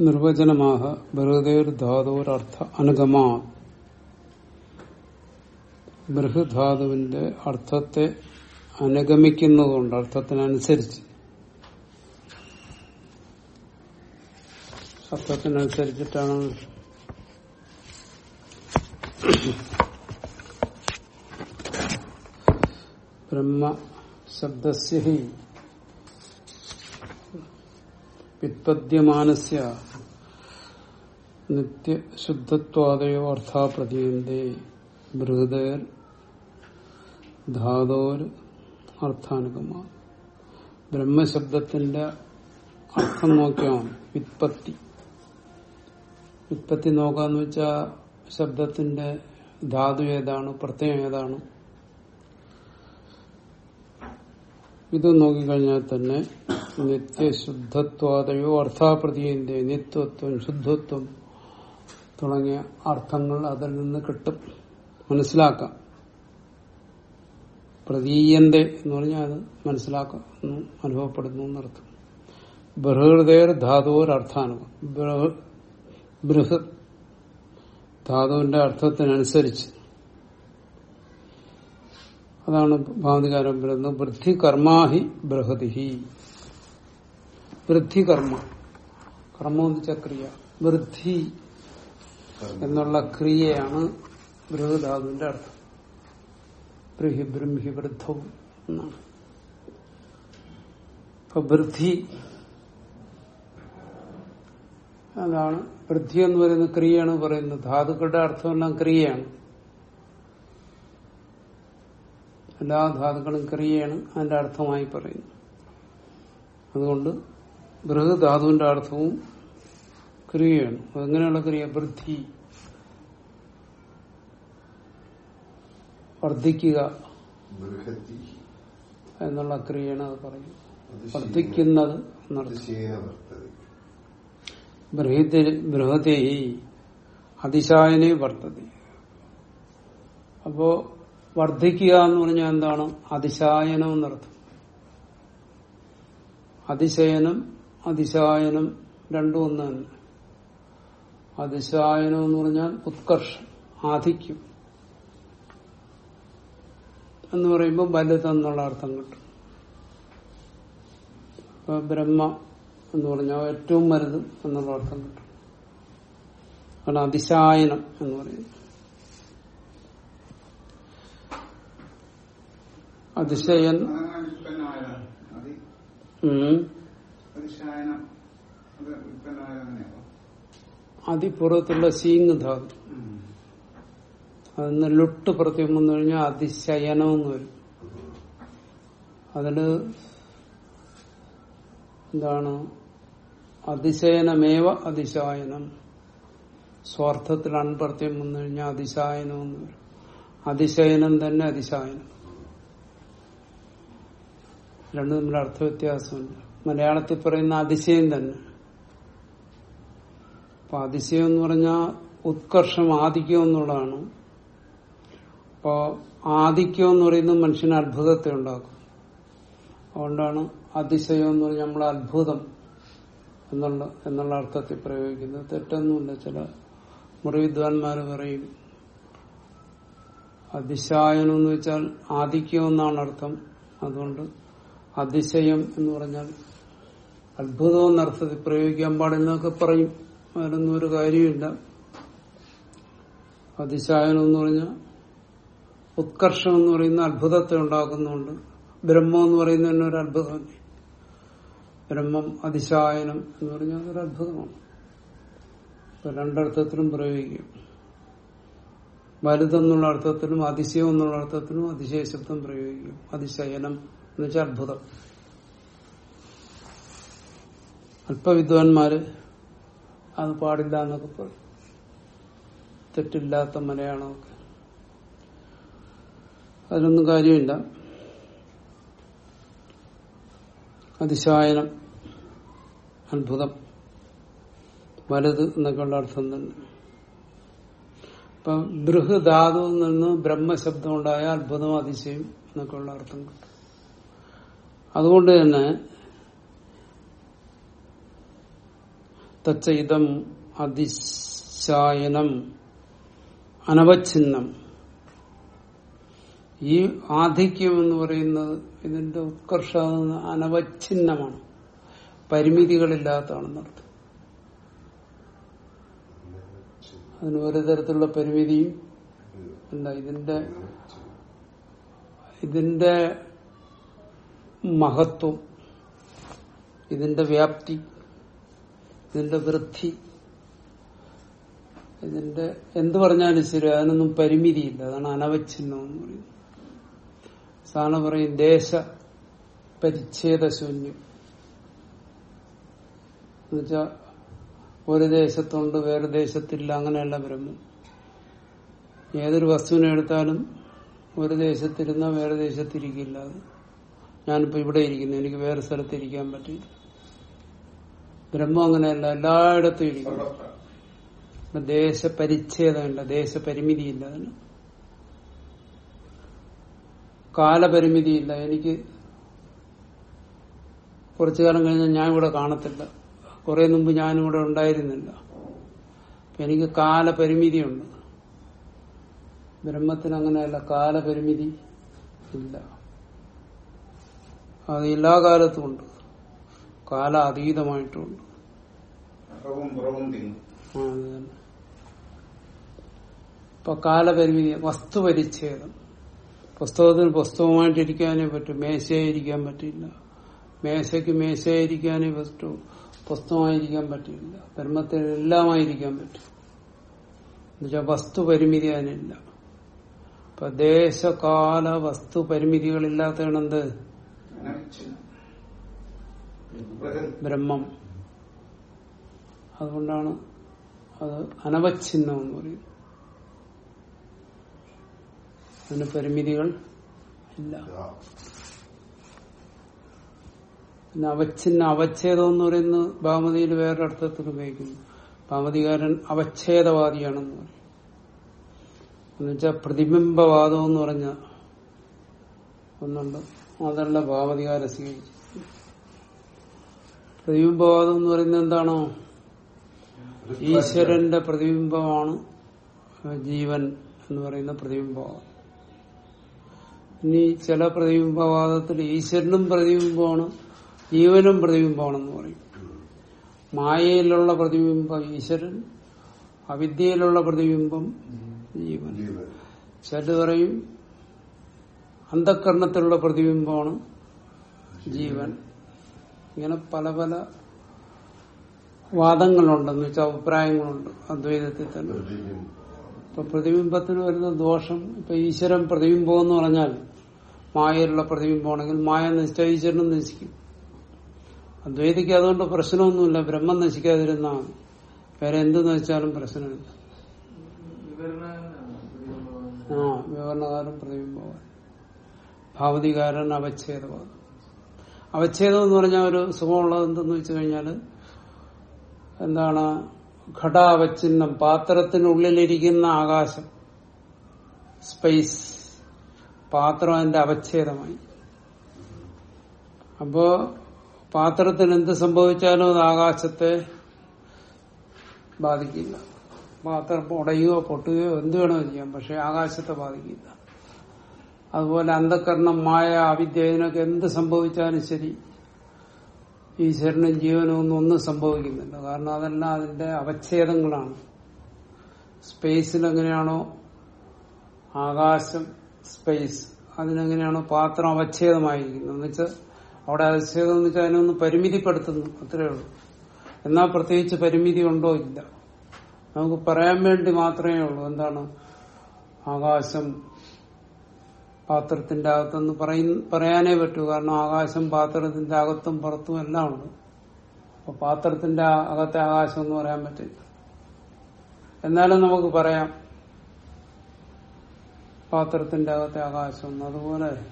നിർവചനമാഹ ബൃഹദേർ ധാതുരർത്ഥ അനുഗമാ. ബൃഹധാതുവിന്റെ അർത്ഥത്തെ അനുഗമിക്കുന്നതുകൊണ്ട് അർത്ഥത്തിനനുസരിച്ച്. അർത്ഥത്തിനനുസരിച്ചിട്ടാണ് ബ്രഹ്മ ശബ്ദസ്യ ഹി വ്യുത്പദ്യമാനസ്യ നിത്യശുദ്ധത്വാദയോ അർത്ഥാ പ്രതീയന്തേ ബൃഹദേർ ധാതോർ അർത്ഥാനുഗമ. ബ്രഹ്മശബ്ദത്തിന്റെ അർത്ഥം നോക്കിയാണ് വിത്പത്തി വിത്പത്തി നോക്കാന്ന് വെച്ചാൽ ശബ്ദത്തിന്റെ ധാതു ഏതാണ് പ്രത്യയം ഏതാണ്? ഇത് നോക്കിക്കഴിഞ്ഞാൽ തന്നെ നിത്യശുദ്ധത്വാദയോ അർത്ഥാപ്രതിയന്റെ നിത്യത്വം ശുദ്ധത്വം തുടങ്ങിയ അർത്ഥങ്ങൾ അതിൽ നിന്ന് കിട്ടും. മനസ്സിലാക്കാം. പ്രതീയന്റെ എന്ന് പറഞ്ഞാൽ അത് മനസ്സിലാക്കുന്നു അനുഭവപ്പെടുന്നു എന്നർത്ഥം. ബൃഹൃദയർ ധാതുവൊരർത്ഥാനുഭവം ബൃഹ ധാതുവിന്റെ അർത്ഥത്തിനനുസരിച്ച് അതാണ് ഭാവതികാരം വരുന്നത് വൃദ്ധി കർമാഹി ബൃഹതിഹി. വൃദ്ധി കർമ്മ കർമ്മം എന്ന് വെച്ചാൽ ക്രിയ. വൃദ്ധി എന്നുള്ള ക്രിയയാണ് ബൃഹധാതുവിന്റെ അർത്ഥം. ബ്രഹി ബ്രഹ്മി വൃദ്ധവും എന്നാണ്. ഇപ്പൊ വൃദ്ധി അതാണ്. വൃദ്ധി എന്ന് പറയുന്ന ക്രിയയാണ് പറയുന്നത്. ധാതുക്കളുടെ അർത്ഥമെല്ലാം ക്രിയയാണ്. എല്ലാ ധാതുക്കളും ക്രിയയാണ് അതിന്റെ അർത്ഥമായി പറയുന്നു. അതുകൊണ്ട് ബൃഹ ധാതുവിന്റെ അർത്ഥവും ക്രിയയാണ്. അതെങ്ങനെയുള്ള ക്രിയ? വൃദ്ധി. വർദ്ധിക്കുക എന്നുള്ള ക്രിയയാണ് അത് പറയുന്നത്. വർദ്ധിക്കുന്നത് ബൃഹത്തെ അതിശായനെ വർത്തതി. അപ്പോ വർദ്ധിക്കുക എന്ന് പറഞ്ഞാൽ എന്താണ്? അതിശായനം എന്നർത്ഥം. അതിശയനം അതിശായനം രണ്ടും ഒന്ന് തന്നെ അതിശായനം എന്ന് പറഞ്ഞാൽ ഉത്കർഷം ആധിക്യം. എന്ന് പറയുമ്പോൾ വലുതെന്നുള്ള അർത്ഥം കിട്ടും. ബ്രഹ്മ എന്ന് പറഞ്ഞാൽ ഏറ്റവും വലുത് എന്നുള്ള അർത്ഥം കിട്ടും. അതിശായനം എന്ന് പറയുന്നത് അതിശയൻ അതങ്ങനെ ഉൽപ്പന്നമായതാണ് അതി ഉം, അതിശായനം അത് ഉൽപ്പന്നമായത് അങ്ങനെയാണോ അതിപ്പുറത്തുള്ള സീങ് ധാതു അതിന് ലുട്ട് പ്രത്യേകം വന്നു കഴിഞ്ഞാൽ അതിശയനം വരും. അതിൽ എന്താണ്? അതിശയനമേവ അതിശായനം. സ്വാർത്ഥത്തിൽ അൺപ്രത്യം വന്നു കഴിഞ്ഞാൽ അതിശായനം വരും. അതിശയനം തന്നെ അതിശായനം. രണ്ടും തമ്മിൽ അർത്ഥവ്യത്യാസമുണ്ട് മലയാളത്തിൽ പറയുന്ന അതിശയം തന്നെ. അപ്പൊ അതിശയം എന്ന് പറഞ്ഞാൽ ഉത്കർഷം ആധിക്യം എന്നുള്ളതാണ്. അപ്പോ ആധിക്യം എന്ന് പറയുന്നത് മനുഷ്യന് അത്ഭുതത്തെ ഉണ്ടാക്കും. അതുകൊണ്ടാണ് അതിശയം എന്ന് പറഞ്ഞാൽ നമ്മളെ അത്ഭുതം എന്നുള്ള എന്നുള്ള അർത്ഥത്തിൽ പ്രയോഗിക്കുന്നത്. തെറ്റൊന്നുമില്ല. ചില മുറിവിദ്വാൻമാർ പറയും അതിശായനം എന്ന് വെച്ചാൽ ആധിക്യം എന്നാണ് അർത്ഥം. അതുകൊണ്ട് അതിശയം എന്ന് പറഞ്ഞാൽ അത്ഭുതം എന്നർത്ഥത്തിൽ പ്രയോഗിക്കാൻ പാടില്ലെന്നൊക്കെ പറയും. അതിനൊന്നും ഒരു കാര്യമില്ല അതിശായനം എന്ന് പറഞ്ഞാൽ ഉത്കർഷം എന്ന് പറയുന്ന അത്ഭുതത്തെ ഉണ്ടാക്കുന്നുണ്ട്. ബ്രഹ്മം എന്ന് പറയുന്ന തന്നെ ഒരു അത്ഭുതം ബ്രഹ്മം അതിശായനം എന്ന് പറഞ്ഞാൽ അതൊരു അത്ഭുതമാണ്. രണ്ടർത്ഥത്തിലും പ്രയോഗിക്കും. വലുതെന്നുള്ള അർത്ഥത്തിലും അതിശയം എന്നുള്ള അർത്ഥത്തിലും അതിശയ ശബ്ദം പ്രയോഗിക്കും. അതിശയനം എന്ന് വെച്ചാൽ അത്ഭുതം. അല്പവിദ്വാൻമാര് അത് പാടില്ല എന്നൊക്കെ പറയും. തെറ്റില്ലാത്ത മലയാളമൊക്കെ അതിനൊന്നും കാര്യമില്ല. അതിശായനം അത്ഭുതം. വലുത് എന്നൊക്കെയുള്ള അർത്ഥം തന്നെ. ഇപ്പൊ ബൃഹധാതുവിൽ നിന്ന് ബ്രഹ്മശബ്ദം ഉണ്ടായ അത്ഭുതം അതിശയം എന്നൊക്കെയുള്ള അർത്ഥം കിട്ടും. അതുകൊണ്ട് തന്നെ തച്ചയിതം അതിശായനം അനവച്ഛിന്നം ഈ ആധിക്യം എന്ന് പറയുന്നത് ഇതിന്റെ ഉത്കർഷ അനവച്ഛിന്നമാണ് പരിമിതികളില്ലാത്തതാണെന്നർത്ഥം അതിന് ഒരു തരത്തിലുള്ള പരിമിതിയും എന്താ ഇതിന്റെ ഇതിന്റെ മഹത്വം. ഇതിന്റെ വ്യാപ്തി ഇതിന്റെ വൃദ്ധി ഇതിന്റെ എന്ത് പറഞ്ഞാലും ശരി അതിനൊന്നും പരിമിതിയില്ല. അതാണ് അനവച്ഛിന്നം എന്ന് പറയുന്നത്. സാധാരണ പറയും ദേശ പരിച്ഛേദശൂന്യം എന്നുവെച്ചാ ഒരു ദേശത്തുണ്ട് വേറെ ദേശത്തില്ല അങ്ങനെയല്ല ബ്രഹ്മം. ഏതൊരു വസ്തുവിനെ എടുത്താലും ഒരു ദേശത്തിരുന്ന വേറെ ദേശത്തിരിക്കില്ല ഞാനിപ്പോ ഇവിടെ ഇരിക്കുന്നു. എനിക്ക് വേറെ സ്ഥലത്ത് ഇരിക്കാൻ പറ്റില്ല. ബ്രഹ്മം അങ്ങനെയല്ല എല്ലായിടത്തും ഇരിക്കുന്നു. ദേശപരിച്ഛേദമില്ല ദേശപരിമിതിയില്ല അതിന്. കാലപരിമിതിയില്ല. എനിക്ക് കുറച്ചു കാലം കഴിഞ്ഞാൽ ഞാൻ ഇവിടെ കാണത്തില്ല. കുറെ മുമ്പ് ഞാനും ഇവിടെ ഉണ്ടായിരുന്നില്ല. എനിക്ക് എനിക്ക് കാലപരിമിതിയുണ്ട്. ബ്രഹ്മത്തിന് അങ്ങനെയല്ല കാലപരിമിതി ഇല്ല. അത് എല്ലാ കാലത്തും ഉണ്ട്. കാല അതീതമായിട്ടുണ്ട്. ഇപ്പൊ കാലപരിമിതി വസ്തുപരിച്ഛേദം. പുസ്തകത്തിന് പുസ്തകമായിട്ടിരിക്കാനേ പറ്റൂ മേശയായിരിക്കാൻ പറ്റില്ല മേശയ്ക്ക് മേശയായിരിക്കാനേ പറ്റൂ പുസ്തകമായിരിക്കാൻ പറ്റില്ല ബ്രഹ്മത്തിൽ എല്ലാമായിരിക്കാൻ പറ്റും. എന്നുവെച്ചാൽ വസ്തു പരിമിതി അതിനില്ല. ഇപ്പൊ ദേശകാല വസ്തു പരിമിതികളില്ലാത്തതാണെന്ത് അനവച്ഛിന്നം. ബ്രഹ്മം. അതുകൊണ്ടാണ് അത് അനവച്ഛിന്നം എന്ന് പറയുന്നത്. അതിന് പരിമിതികൾ ഇല്ല. പിന്നെ അവച്ഛിന്ന അവച്ഛേദം എന്ന് പറയുന്നത് ഭാമതിയിൽ വേറൊരർത്ഥത്തിൽ ഉപയോഗിക്കുന്നു. ഭാമതികാരൻ അവച്ഛേദവാദിയാണെന്ന് പറയും. എന്നുവെച്ചാൽ പ്രതിബിംബവാദം എന്ന് പറഞ്ഞ ഒന്നുണ്ട്. അതല്ല ഭാവധികാരം സ്വീകരിച്ചു. പ്രതിബിംബവാദം എന്ന് പറയുന്നത് എന്താണോ? ഈശ്വരന്റെ പ്രതിബിംബമാണ് ജീവൻ എന്ന് പറയുന്ന പ്രതിബിംബവാദം. ഇനി ചില പ്രതിബിംബവാദത്തിൽ ഈശ്വരനും പ്രതിബിംബമാണ് ജീവനും പ്രതിബിംബമാണെന്ന് പറയും. മായയിലുള്ള പ്രതിബിംബം ഈശ്വരൻ അവിദ്യയിലുള്ള പ്രതിബിംബം ജീവൻ. ചിലത് പറയും അന്ധക്കരണത്തിലുള്ള പ്രതിബിംബമാണ് ജീവൻ ഇങ്ങനെ പല പല വാദങ്ങളുണ്ടെന്ന് വെച്ചാൽ അഭിപ്രായങ്ങളുണ്ട് അദ്വൈതത്തിൽ തന്നെ. ഇപ്പൊ പ്രതിബിംബത്തിന് വരുന്ന ദോഷം ഇപ്പൊ ഈശ്വരൻ പ്രതിബിംബം എന്ന് പറഞ്ഞാൽ മായയിലുള്ള പ്രതിബിംബമാണെങ്കിൽ മായ നശിച്ച ഈശ്വരനും നശിക്കും അദ്വൈതിക്ക് അതുകൊണ്ട് പ്രശ്നമൊന്നുമില്ല ബ്രഹ്മം നശിക്കാതിരുന്നാണ്. വേറെ എന്ത് നശിച്ചാലും പ്രശ്നമില്ല ആ വിവരണകാരം പ്രതിബിംബവാൻ ഭാവതികാരൻ അവച്ഛേദമാണ്. അവച്ഛേദം എന്ന് പറഞ്ഞാൽ ഒരു സുഖമുള്ളത് എന്തെന്ന് വെച്ച് കഴിഞ്ഞാൽ എന്താണ് ഘടാവച്ഛിന്നം പാത്രത്തിനുള്ളിലിരിക്കുന്ന ആകാശം സ്പേസ് പാത്രം അതിന്റെ അവച്ഛേദമായി. അപ്പോ പാത്രത്തിന് എന്ത് സംഭവിച്ചാലും അത് ആകാശത്തെ ബാധിക്കില്ല. പാത്രം ഉടയുകയോ പൊട്ടുകയോ എന്ത് വേണോ ചെയ്യാം പക്ഷെ ആകാശത്തെ ബാധിക്കില്ല. അതുപോലെ അന്ധകരണം മായ അവിദ്യ എന്ത് സംഭവിച്ചാലും ശരി. ഈശ്വരനും ജീവനും ഒന്നും ഒന്നും സംഭവിക്കുന്നില്ല. കാരണം അതെല്ലാം അതിന്റെ അവച്ഛേദങ്ങളാണ്. സ്പേസിൽ എങ്ങനെയാണോ ആകാശം സ്പേസ് അതിനെങ്ങനെയാണോ പാത്രം അവച്ഛേദമായിരിക്കുന്നത്. എന്ന് വെച്ചാൽ അവിടെ അവച്ഛേദം എന്ന് വെച്ചാൽ അതിനൊന്ന് പരിമിതിപ്പെടുത്തുന്നു. അത്രയേ ഉള്ളൂ. എന്നാൽ പ്രത്യേകിച്ച് പരിമിതി ഉണ്ടോ ഇല്ല. നമുക്ക് പറയാൻ വേണ്ടി മാത്രമേ ഉള്ളൂ. എന്താണ്? ആകാശം പാത്രത്തിന്റെ അകത്തെന്ന് പറയ- പറയാനേ പറ്റൂ. കാരണം ആകാശം പാത്രത്തിന്റെ അകത്തും പുറത്തും എല്ലാം ഉണ്ട്. അപ്പൊ പാത്രത്തിന്റെ അകത്തെ ആകാശം എന്ന് പറയാൻ പറ്റില്ല. എന്നാലും നമുക്ക് പറയാം. പാത്രത്തിന്റെ അകത്തെ ആകാശം. അതുപോലെ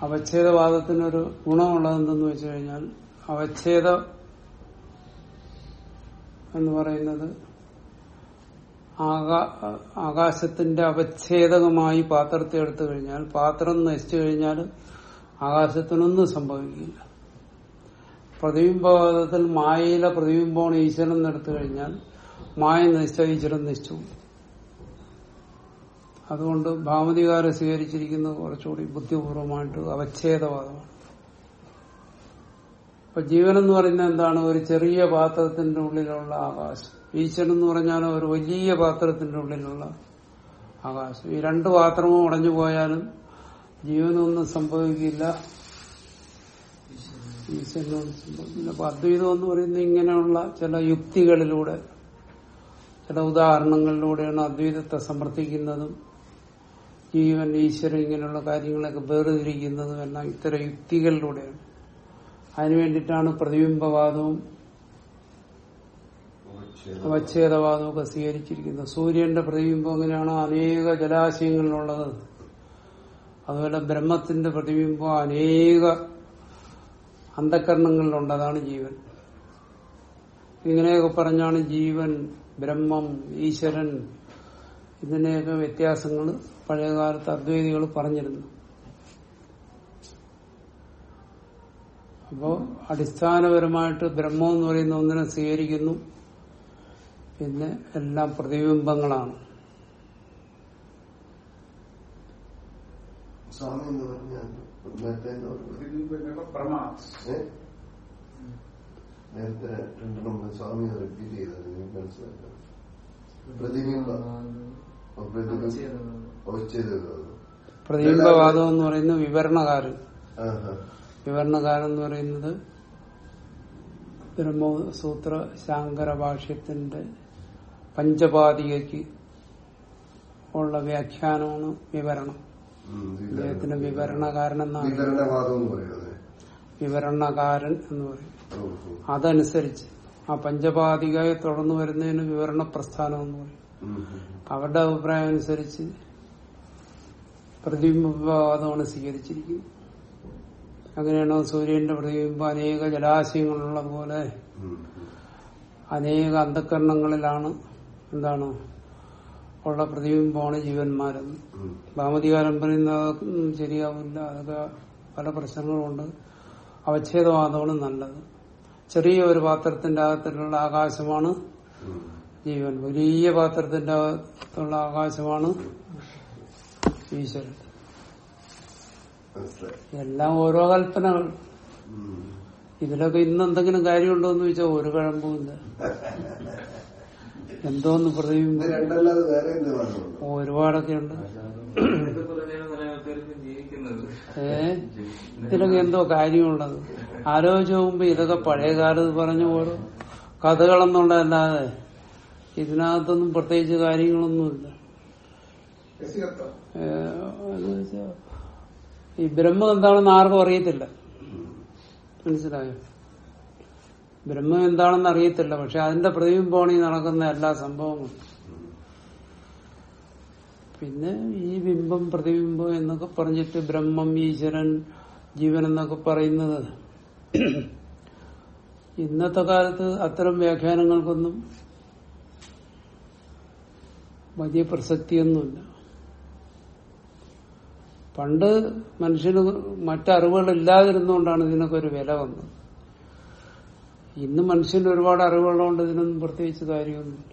അവച്ഛേദവാദത്തിനൊരു ഗുണമുള്ളത് എന്തെന്ന് വെച്ചുകഴിഞ്ഞാൽ അവച്ഛേദ എന്ന് പറയുന്നത് ആകാശത്തിന്റെ അവച്ഛേദകമായി പാത്രത്തെ എടുത്തു കഴിഞ്ഞാൽ പാത്രം നശിച്ചു കഴിഞ്ഞാൽ ആകാശത്തിനൊന്നും സംഭവിക്കില്ല. പ്രതിബിംബവാദത്തിൽ മായയിലെ പ്രതിബിംബമാണ് ഈശ്വരൻ എടുത്തു കഴിഞ്ഞാൽ മായ നശിച്ച ഈശ്വരൻ നശിച്ചു. അതുകൊണ്ട് ഭാമതികാരെ സ്വീകരിച്ചിരിക്കുന്നത് കുറച്ചുകൂടി ബുദ്ധിപൂർവമായിട്ട് അവച്ഛേദവാദമാണ് ഇപ്പൊ ജീവൻ എന്ന് പറയുന്നത് എന്താണ്? ഒരു ചെറിയ പാത്രത്തിന്റെ ഉള്ളിലുള്ള ആകാശം. ഈശ്വരൻ എന്ന് പറഞ്ഞാൽ ഒരു വലിയ പാത്രത്തിന്റെ ഉള്ളിലുള്ള ആകാശം. ഈ രണ്ട് പാത്രവും ഉടഞ്ഞു പോയാലും ജീവനൊന്നും സംഭവിക്കില്ല. ഈശ്വരനൊന്നും സംഭവിക്കില്ല. അപ്പൊ അദ്വൈതം എന്ന് പറയുന്നത് ഇങ്ങനെയുള്ള ചില യുക്തികളിലൂടെ ചില ഉദാഹരണങ്ങളിലൂടെയാണ് അദ്വൈതത്തെ സമർത്ഥിക്കുന്നതും ജീവൻ ഈശ്വരൻ ഇങ്ങനെയുള്ള കാര്യങ്ങളൊക്കെ വേർതിരിക്കുന്നതും എല്ലാം ഇത്തരം യുക്തികളിലൂടെയാണ്. അതിനു വേണ്ടിയിട്ടാണ് പ്രതിബിംബവാദവും അവച്ഛേദവാദവും. ഒക്കെ സ്വീകരിച്ചിരിക്കുന്നത്. സൂര്യന്റെ പ്രതിബിംബം അങ്ങനെയാണോ അനേക ജലാശയങ്ങളിലുള്ളത്. അതുപോലെ ബ്രഹ്മത്തിന്റെ പ്രതിബിംബം അനേക അന്ധകരണങ്ങളിലുണ്ട്. അതാണ് ജീവൻ. ഇങ്ങനെയൊക്കെ പറഞ്ഞാണ് ജീവൻ ബ്രഹ്മം ഈശ്വരൻ ഇതിനെയൊക്കെ വ്യത്യാസങ്ങൾ പഴയകാലത്ത് അദ്വൈതികൾ പറഞ്ഞിരുന്നു അപ്പോ അടിസ്ഥാനപരമായിട്ട് ബ്രഹ്മം എന്ന് പറയുന്ന ഒന്നിനെ സ്വീകരിക്കുന്നു. പിന്നെ എല്ലാം പ്രതിബിംബങ്ങളാണ്. സ്വാമി എന്ന് പറഞ്ഞാൽ നേരത്തെ രണ്ടെണ്ണം സ്വാമി റിപ്പീറ്റ് ചെയ്തത് മനസ്സിലാക്കാം പ്രതിബിംബ. പ്രതിബിംബവാദം എന്ന് പറയുന്ന വിവരണകാരൻ. ആഹാ. വിവരണകാരൻ എന്ന് പറയുന്നത് ബ്രഹ്മസൂത്ര ശാങ്കര ഭാഷ്യത്തിന്റെ പഞ്ചപാതികയ്ക്ക് ഉള്ള വ്യാഖ്യാനമാണ് വിവരണം അദ്ദേഹത്തിന്റെ അദ്ദേഹത്തിന് വിവരണകാരൻ എന്നാണ് വിവരണകാരൻ എന്ന് പറയും. അതനുസരിച്ച് ആ പഞ്ചപാതികയെ തുടർന്ന് വരുന്നതിന് വിവരണ പ്രസ്ഥാനം എന്ന് പറയും. അവരുടെ അഭിപ്രായം അനുസരിച്ച് പ്രതിബിംബവാദമാണ് സ്വീകരിച്ചിരിക്കുന്നത് അങ്ങനെയാണോ സൂര്യന്റെ പ്രതിബിംബം അനേക ജലാശയങ്ങളുള്ള പോലെ. അനേക അന്ധകരണങ്ങളിലാണ് എന്താണ്? ഉള്ള പ്രതിബിംബമാണ് ജീവന്മാരെന്ന് ഭാമതികാരം പറയുന്നത് ശരിയാവില്ല. അതൊക്കെ പല പ്രശ്നങ്ങളുമുണ്ട് അവച്ഛേദവാദമാണ് നല്ലത്. ചെറിയ ഒരു പാത്രത്തിന്റെ അകത്തുള്ള ആകാശമാണ് ജീവൻ. വലിയ പാത്രത്തിന്റെ അകത്തുള്ള ആകാശമാണ് ഈശ്വരൻ. എല്ലാം ഓരോ കൽപ്പനകൾ. ഉം. ഇതിലൊക്കെ ഇന്ന് എന്തെങ്കിലും കാര്യമുണ്ടോ എന്ന് ചോദിച്ചാൽ ഒരു കഴമ്പുമില്ല എന്തോന്ന് ഇത് പ്രതിബിംബം രണ്ടല്ലാതെ വേറെ എന്ത് വാദമുണ്ടോ ഒരുപാടൊക്കെ ഉണ്ട്. പല ഏ? ഇതിലൊക്കെ എന്തോ കാര്യമുള്ളത്. ആലോചിച്ച് പോകുമ്പോ ഇതൊക്കെ പഴയ കാലത്ത് പറഞ്ഞ ഓരോ കഥകളെന്നുള്ളതല്ലാതെ ഇതിനകത്തൊന്നും പ്രത്യേകിച്ച് കാര്യങ്ങളൊന്നുമില്ല രസികത്വം ഏ, എന്ന് വെച്ചാ ഈ ബ്രഹ്മം എന്താണെന്ന് ആർക്കും അറിയത്തില്ല. മനസ്സിലായോ? ബ്രഹ്മം എന്താണെന്ന് അറിയത്തില്ല പക്ഷെ അതിന്റെ പ്രതിബിംബമാണ് ഈ നടക്കുന്ന എല്ലാ സംഭവങ്ങളും. പിന്നെ ഈ ബിംബം പ്രതിബിംബം എന്നൊക്കെ പറഞ്ഞിട്ട് ബ്രഹ്മം ഈശ്വരൻ ജീവൻ എന്നൊക്കെ പറയുന്നത്. ഇന്നത്തെ കാലത്ത് അത്തരം വ്യാഖ്യാനങ്ങൾക്കൊന്നും വലിയ പ്രസക്തിയൊന്നുമില്ല. പണ്ട് മനുഷ്യന് മറ്ററിവുകൾ ഇല്ലാതിരുന്നുകൊണ്ടാണ് ഇതിനൊക്കെ ഒരു വില വന്നത്. ഇന്ന് മനുഷ്യന് ഒരുപാട് അറിവുകളുണ്ട് ഇതിനൊന്നും പ്രത്യേകിച്ച് കാര്യമൊന്നുമില്ല.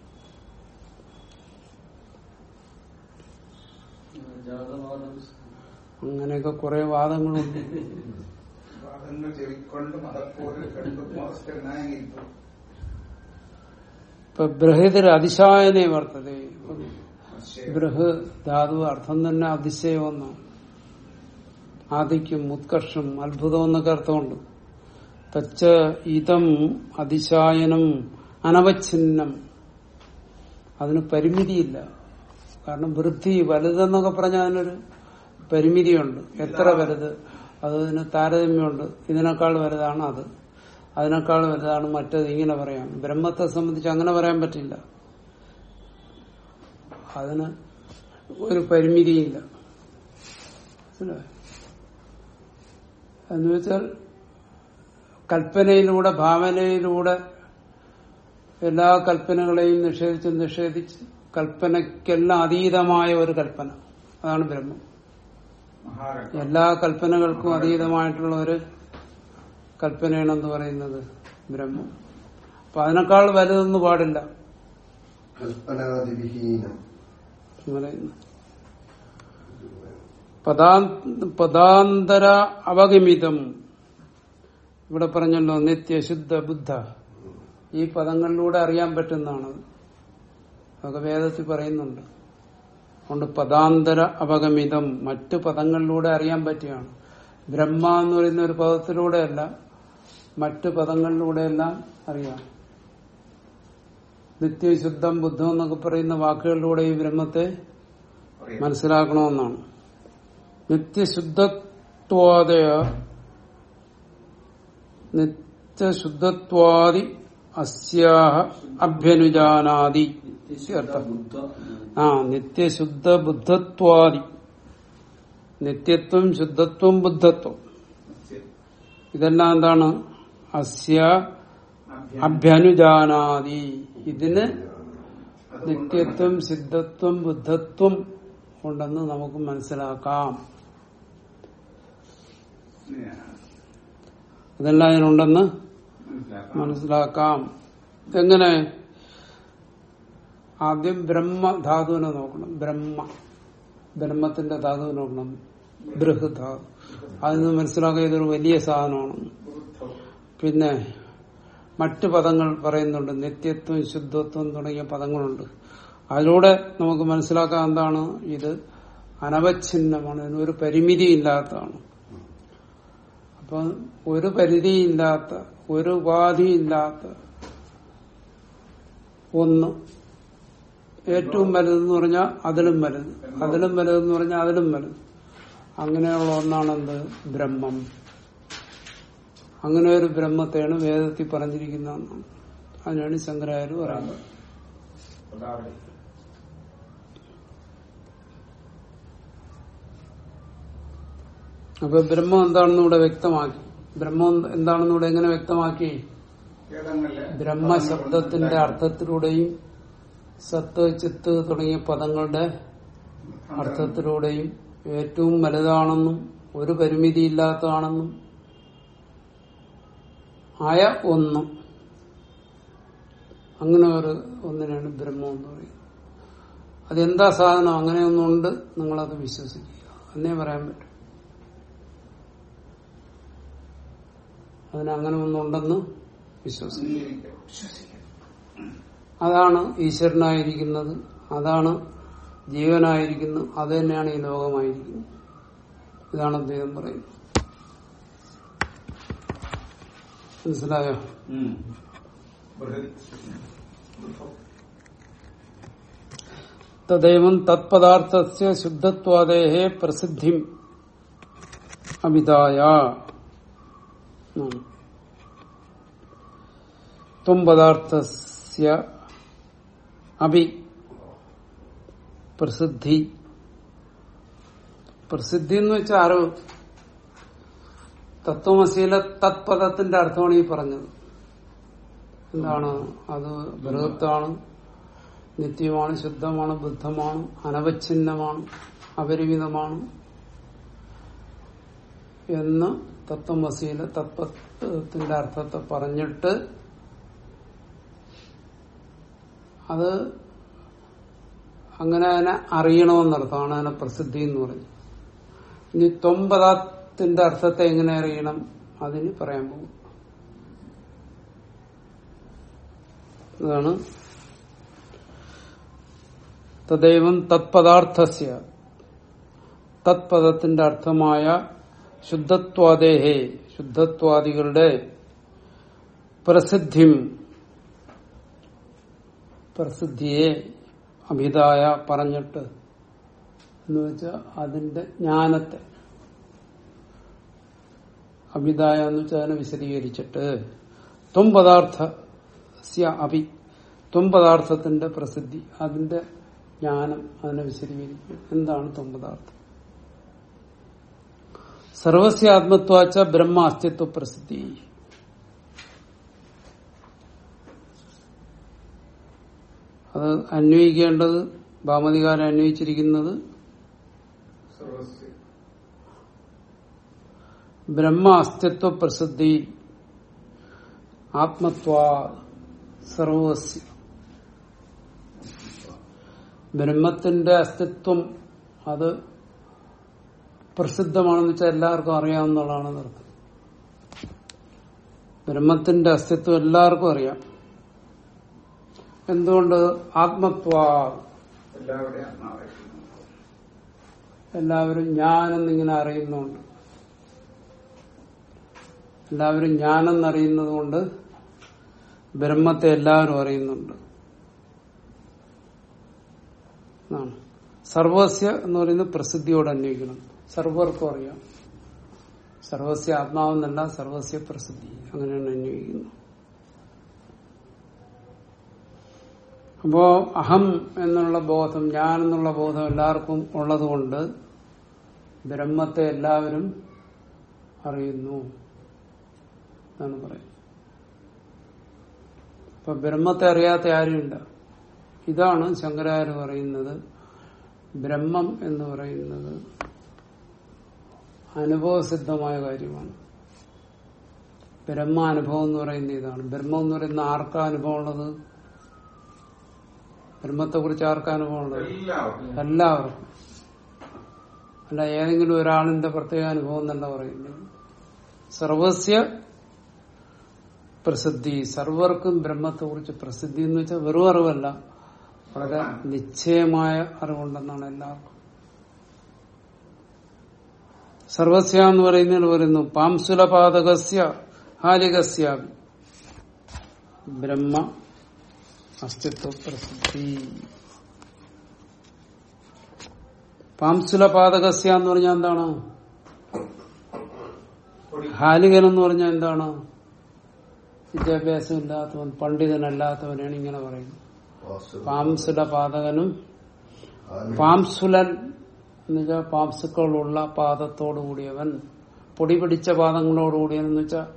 അങ്ങനെയൊക്കെ കുറെ വാദങ്ങളുണ്ട്. ഇപ്പൊ ബൃഹതിർ അതിശായനെ വർത്തത. ബൃഹ് ധാതു അർത്ഥം തന്നെ അതിശയം എന്നാണ് ആദിക്യം ഉത്കർഷം അത്ഭുതം എന്നൊക്കെ അർത്ഥമുണ്ട്. തച്ച ഇതം അതിശായനം അനവച്ഛിന്നം അതിന് പരിമിതിയില്ല. കാരണം വൃദ്ധി വലുതെന്നൊക്കെ പറഞ്ഞാൽ അതിനൊരു പരിമിതിയുണ്ട്. എത്ര വലുത്? അതിന് താരതമ്യമുണ്ട്. ഇതിനേക്കാൾ വലുതാണ് അത്. അതിനേക്കാൾ വലുതാണ് മറ്റത്. ഇങ്ങനെ പറയാം. ബ്രഹ്മത്തെ സംബന്ധിച്ച് അങ്ങനെ പറയാൻ പറ്റില്ല. അതിന് ഒരു പരിമിതിയില്ല. മനസ്സിലായോ? എന്ന് വെച്ചാൽ കൽപ്പനയിലൂടെ ഭാവനയിലൂടെ എല്ലാ കൽപ്പനകളെയും നിഷേധിച്ച് നിഷേധിച്ച് കൽപ്പനയ്ക്കെല്ലാം അതീതമായ ഒരു കൽപ്പന. അതാണ് ബ്രഹ്മം. എല്ലാ കൽപ്പനകൾക്കും അതീതമായിട്ടുള്ള ഒരു കൽപ്പനയാണെന്ന് പറയുന്നത് ബ്രഹ്മം. അപ്പൊ അതിനേക്കാൾ വലുതൊന്നും പാടില്ല. പറയുന്നു പദാന്തര അവഗമിതം. ഇവിടെ പറഞ്ഞല്ലോ നിത്യശുദ്ധ ബുദ്ധ. ഈ പദങ്ങളിലൂടെ അറിയാൻ പറ്റുന്നതാണ്. അതൊക്കെ വേദത്തിൽ പറയുന്നുണ്ട്. അതുകൊണ്ട് പദാന്തര അവഗമിതം മറ്റു പദങ്ങളിലൂടെ അറിയാൻ പറ്റിയാണ് ബ്രഹ്മ എന്ന് പറയുന്ന ഒരു പദത്തിലൂടെയല്ല മറ്റു പദങ്ങളിലൂടെയെല്ലാം അറിയാം. നിത്യശുദ്ധം ബുദ്ധം എന്നൊക്കെ പറയുന്ന വാക്കുകളിലൂടെ ഈ ബ്രഹ്മത്തെ മനസ്സിലാക്കണമെന്നാണ്. നിത്യശുദ്ധത്വാദയ നിത്യശുദ്ധത്വാദി അസ്യാഹ അഭ്യനുജാനാദി ആ നിത്യശുദ്ധ ബുദ്ധത്വാദി നിത്യത്വം ശുദ്ധത്വം ബുദ്ധത്വം. ഇതെല്ലാം എന്താണ്? അസ്യ അഭ്യനുജാനാദി. ഇതിന് നിത്യത്വം സിദ്ധത്വം ബുദ്ധത്വം ഉണ്ടെന്ന് നമുക്ക് മനസ്സിലാക്കാം. ഇതെല്ലാം അതിനുണ്ടെന്ന് മനസ്സിലാക്കാം. എങ്ങനെ? ആദ്യം ബ്രഹ്മധാതുവിനെ നോക്കണം. ബ്രഹ്മ. ബ്രഹ്മത്തിന്റെ ധാതുവിനെ നോക്കണം. ബൃഹധാതു. അതിൽ നിന്ന് മനസ്സിലാക്കുക ഇതൊരു വലിയ സാധനമാണ്. പിന്നെ മറ്റു പദങ്ങൾ പറയുന്നുണ്ട്. നിത്യത്വം ശുദ്ധത്വം തുടങ്ങിയ പദങ്ങളുണ്ട്. അതിലൂടെ നമുക്ക് മനസ്സിലാക്കാൻ എന്താണ്? ഇത് അനവച്ഛിന്നമാണ് ഇതിനൊരു പരിമിതി ഇല്ലാത്തതാണ് അപ്പൊ ഒരു പരിധിയില്ലാത്ത ഒരു ഉപാധിയില്ലാത്ത ഒന്ന്. ഏറ്റവും വലുതെന്ന് പറഞ്ഞാൽ അതിലും വലുത്. അതിലും വലുതെന്ന് പറഞ്ഞാൽ അതിലും വലുത്. അങ്ങനെയുള്ള ഒന്നാണെന്ത്? ബ്രഹ്മം. അങ്ങനെ ഒരു ബ്രഹ്മത്തെയാണ് വേദത്തിൽ പറഞ്ഞിരിക്കുന്നതെന്നാണ് അതിനാണ് ശങ്കരാചാര്യ പറയുന്നത്. അപ്പൊ ബ്രഹ്മം എന്താണെന്ന് ഇവിടെ വ്യക്തമാക്കി. ബ്രഹ്മം എന്താണെന്ന് ഇവിടെ എങ്ങനെ വ്യക്തമാക്കി? ബ്രഹ്മശബ്ദത്തിന്റെ അർത്ഥത്തിലൂടെയും സത്ത് ചിത്ത് തുടങ്ങിയ പദങ്ങളുടെ അർത്ഥത്തിലൂടെയും ഏറ്റവും വലുതാണെന്നും ഒരു പരിമിതിയില്ലാത്തതാണെന്നും ആയ ഒന്നും. അങ്ങനെ ഒരു ഒന്നിനാണ് ബ്രഹ്മം എന്ന് പറയുന്നത്. അതെന്താ സാധനം? അങ്ങനെയൊന്നുണ്ട്. നിങ്ങളത് വിശ്വസിക്കുക. എന്നേ പറയാൻ പറ്റും. അതിന് അങ്ങനെ ഒന്നുണ്ടെന്ന് വിശ്വസിക്കും. അതാണ് ഈശ്വരനായിരിക്കുന്നത്. അതാണ് ജീവനായിരിക്കുന്നത് അത് തന്നെയാണ് ഈ ലോകമായിരിക്കുന്നത്. ഇതാണ് അദ്ദേഹം പറയുന്നത്. മനസ്സിലായോ? ബുദ്ധം തദൈവം തത്പദാർത്ഥസ്യ ശുദ്ധത്വാദേഹേ പ്രസിദ്ധിം അമിതായ. അഭി പ്രസിദ്ധി. പ്രസിദ്ധി എന്ന് വെച്ചാൽ അറിവ് തത്വമസിയിലെ തത്പദത്തിന്റെ അർത്ഥമാണ് ഈ പറഞ്ഞത്. എന്താണ്? അത് ബൃഹത്താണ് നിത്യമാണ് ശുദ്ധമാണ് ബുദ്ധമാണ് അനവച്ഛിന്നമാണ് അപരിമിതമാണ് എന്ന് തത്വമസിയിലെ തത്വത്തിന്റെ അർത്ഥത്തെ പറഞ്ഞിട്ട് അത് അങ്ങനെ അതിനെ അറിയണമെന്നർത്ഥമാണ് അതിനെ പ്രസിദ്ധി എന്ന് പറഞ്ഞു ഇനി തൊമ്പതാത്തിന്റെ അർത്ഥത്തെ എങ്ങനെ അറിയണം? അതിന് പറയാൻ പോകും. ഇതാണ് തദൈവം തത്പദാർത്ഥസ്യ. തത്പദത്തിന്റെ അർത്ഥമായ ശുദ്ധത്വാദേഹേ ശുദ്ധത്വാദികളുടെ പ്രസിദ്ധിം പ്രസിദ്ധിയെ അമിതായ പറഞ്ഞിട്ട് എന്ന് വെച്ചാൽ അതിന്റെ ജ്ഞാനത്തെ അമിതായ എന്ന് വെച്ചാൽ അതിനെ വിശദീകരിച്ചിട്ട് ത്വം പദാർത്ഥ അഭി ത്വം പദാർത്ഥത്തിന്റെ പ്രസിദ്ധി അതിന്റെ ജ്ഞാനം അതിനെ വിശദീകരിക്കും. എന്താണ് ത്വം പദാർത്ഥം സർവസ്യ ആത്മത്വാച്ച ബ്രഹ്മ അസ്തിത്വ പ്രസിദ്ധി. അത് അന്വയിക്കേണ്ടത് ഭാമതികാരൻ അന്വയിച്ചിരിക്കുന്നത് ബ്രഹ്മ അസ്തിത്വ പ്രസിദ്ധി ആത്മത്വ സർവസ്യ. ബ്രഹ്മത്തിന്റെ അസ്തിത്വം അത് പ്രസിദ്ധമാണെന്ന് വെച്ചാൽ എല്ലാവർക്കും അറിയാവുന്നതാണ് ബ്രഹ്മത്തിന്റെ അസ്തിത്വം എല്ലാവർക്കും അറിയാം. എന്തുകൊണ്ട്? ആത്മത്വ. എല്ലാവരും ഞാനെന്നിങ്ങനെ അറിയുന്നുണ്ട്. എല്ലാവരും ഞാനെന്നറിയുന്നത് കൊണ്ട് ബ്രഹ്മത്തെ എല്ലാവരും അറിയുന്നുണ്ട്. സർവസ്യ എന്ന് പറയുന്നത് പ്രസിദ്ധിയോട് അന്വേഷിക്കണം സർവർക്കും അറിയാം. സർവസ്യ ആത്മാവെന്നല്ല സർവസ്യ പ്രസിദ്ധി. അങ്ങനെയാണ് അന്വേഷിക്കുന്നത് അപ്പോ അഹം എന്നുള്ള ബോധം ഞാൻ എന്നുള്ള ബോധം എല്ലാവർക്കും ഉള്ളതുകൊണ്ട് ബ്രഹ്മത്തെ എല്ലാവരും അറിയുന്നു എന്നാണ് പറയുന്നത്. ഇപ്പൊ ബ്രഹ്മത്തെ അറിയാത്ത ആരുമില്ല. ഇതാണ് ശങ്കരാചാര്യ പറയുന്നത്. ബ്രഹ്മം എന്ന് പറയുന്നത്. അനുഭവസിദ്ധമായ കാര്യമാണ്. ബ്രഹ്മാനുഭവം എന്ന് പറയുന്ന ഇതാണ്. ബ്രഹ്മം എന്ന് പറയുന്ന ആർക്കാ അനുഭവം ഉള്ളത് ബ്രഹ്മത്തെ കുറിച്ച് ആർക്കാ അനുഭവം ഉള്ളത് എല്ലാവർക്കും. എല്ലാവർക്കും. അല്ല ഏതെങ്കിലും ഒരാളിന്റെ പ്രത്യേക അനുഭവം എന്നല്ല പറയുന്നത്. സർവസ്യ പ്രസിദ്ധി. സർവർക്കും ബ്രഹ്മത്തെ കുറിച്ച് പ്രസിദ്ധി എന്ന് വെച്ചാൽ വെറും അറിവല്ല. വളരെ നിശ്ചയമായ അറിവുണ്ടെന്നാണ് എല്ലാവർക്കും. സർവസ്യ എന്ന് വരുന്നു പറയുന്നു പാംസുലപാതകസ്യ ഹാലികസ്യ ബ്രഹ്മ അസ്തിത്വ പ്രസിദ്ധി. പാംസുലപാതകസ്യ എന്ന് പറഞ്ഞാൽ എന്താണ്? ഹാലികൻ എന്ന് പറഞ്ഞാൽ എന്താണ്? വിദ്യാഭ്യാസം ഇല്ലാത്തവൻ പണ്ഡിതനല്ലാത്തവനാണ് ഇങ്ങനെ പറയുന്നത്. പാംസുലപാതകനും പാംസുലൻ എന്ന് വെച്ചാൽ പാംസുക്കളുള്ള പാദത്തോടു കൂടിയവൻ പൊടി പിടിച്ച പാദങ്ങളോടുകൂടിയവൻ എന്ന് വെച്ചാൽ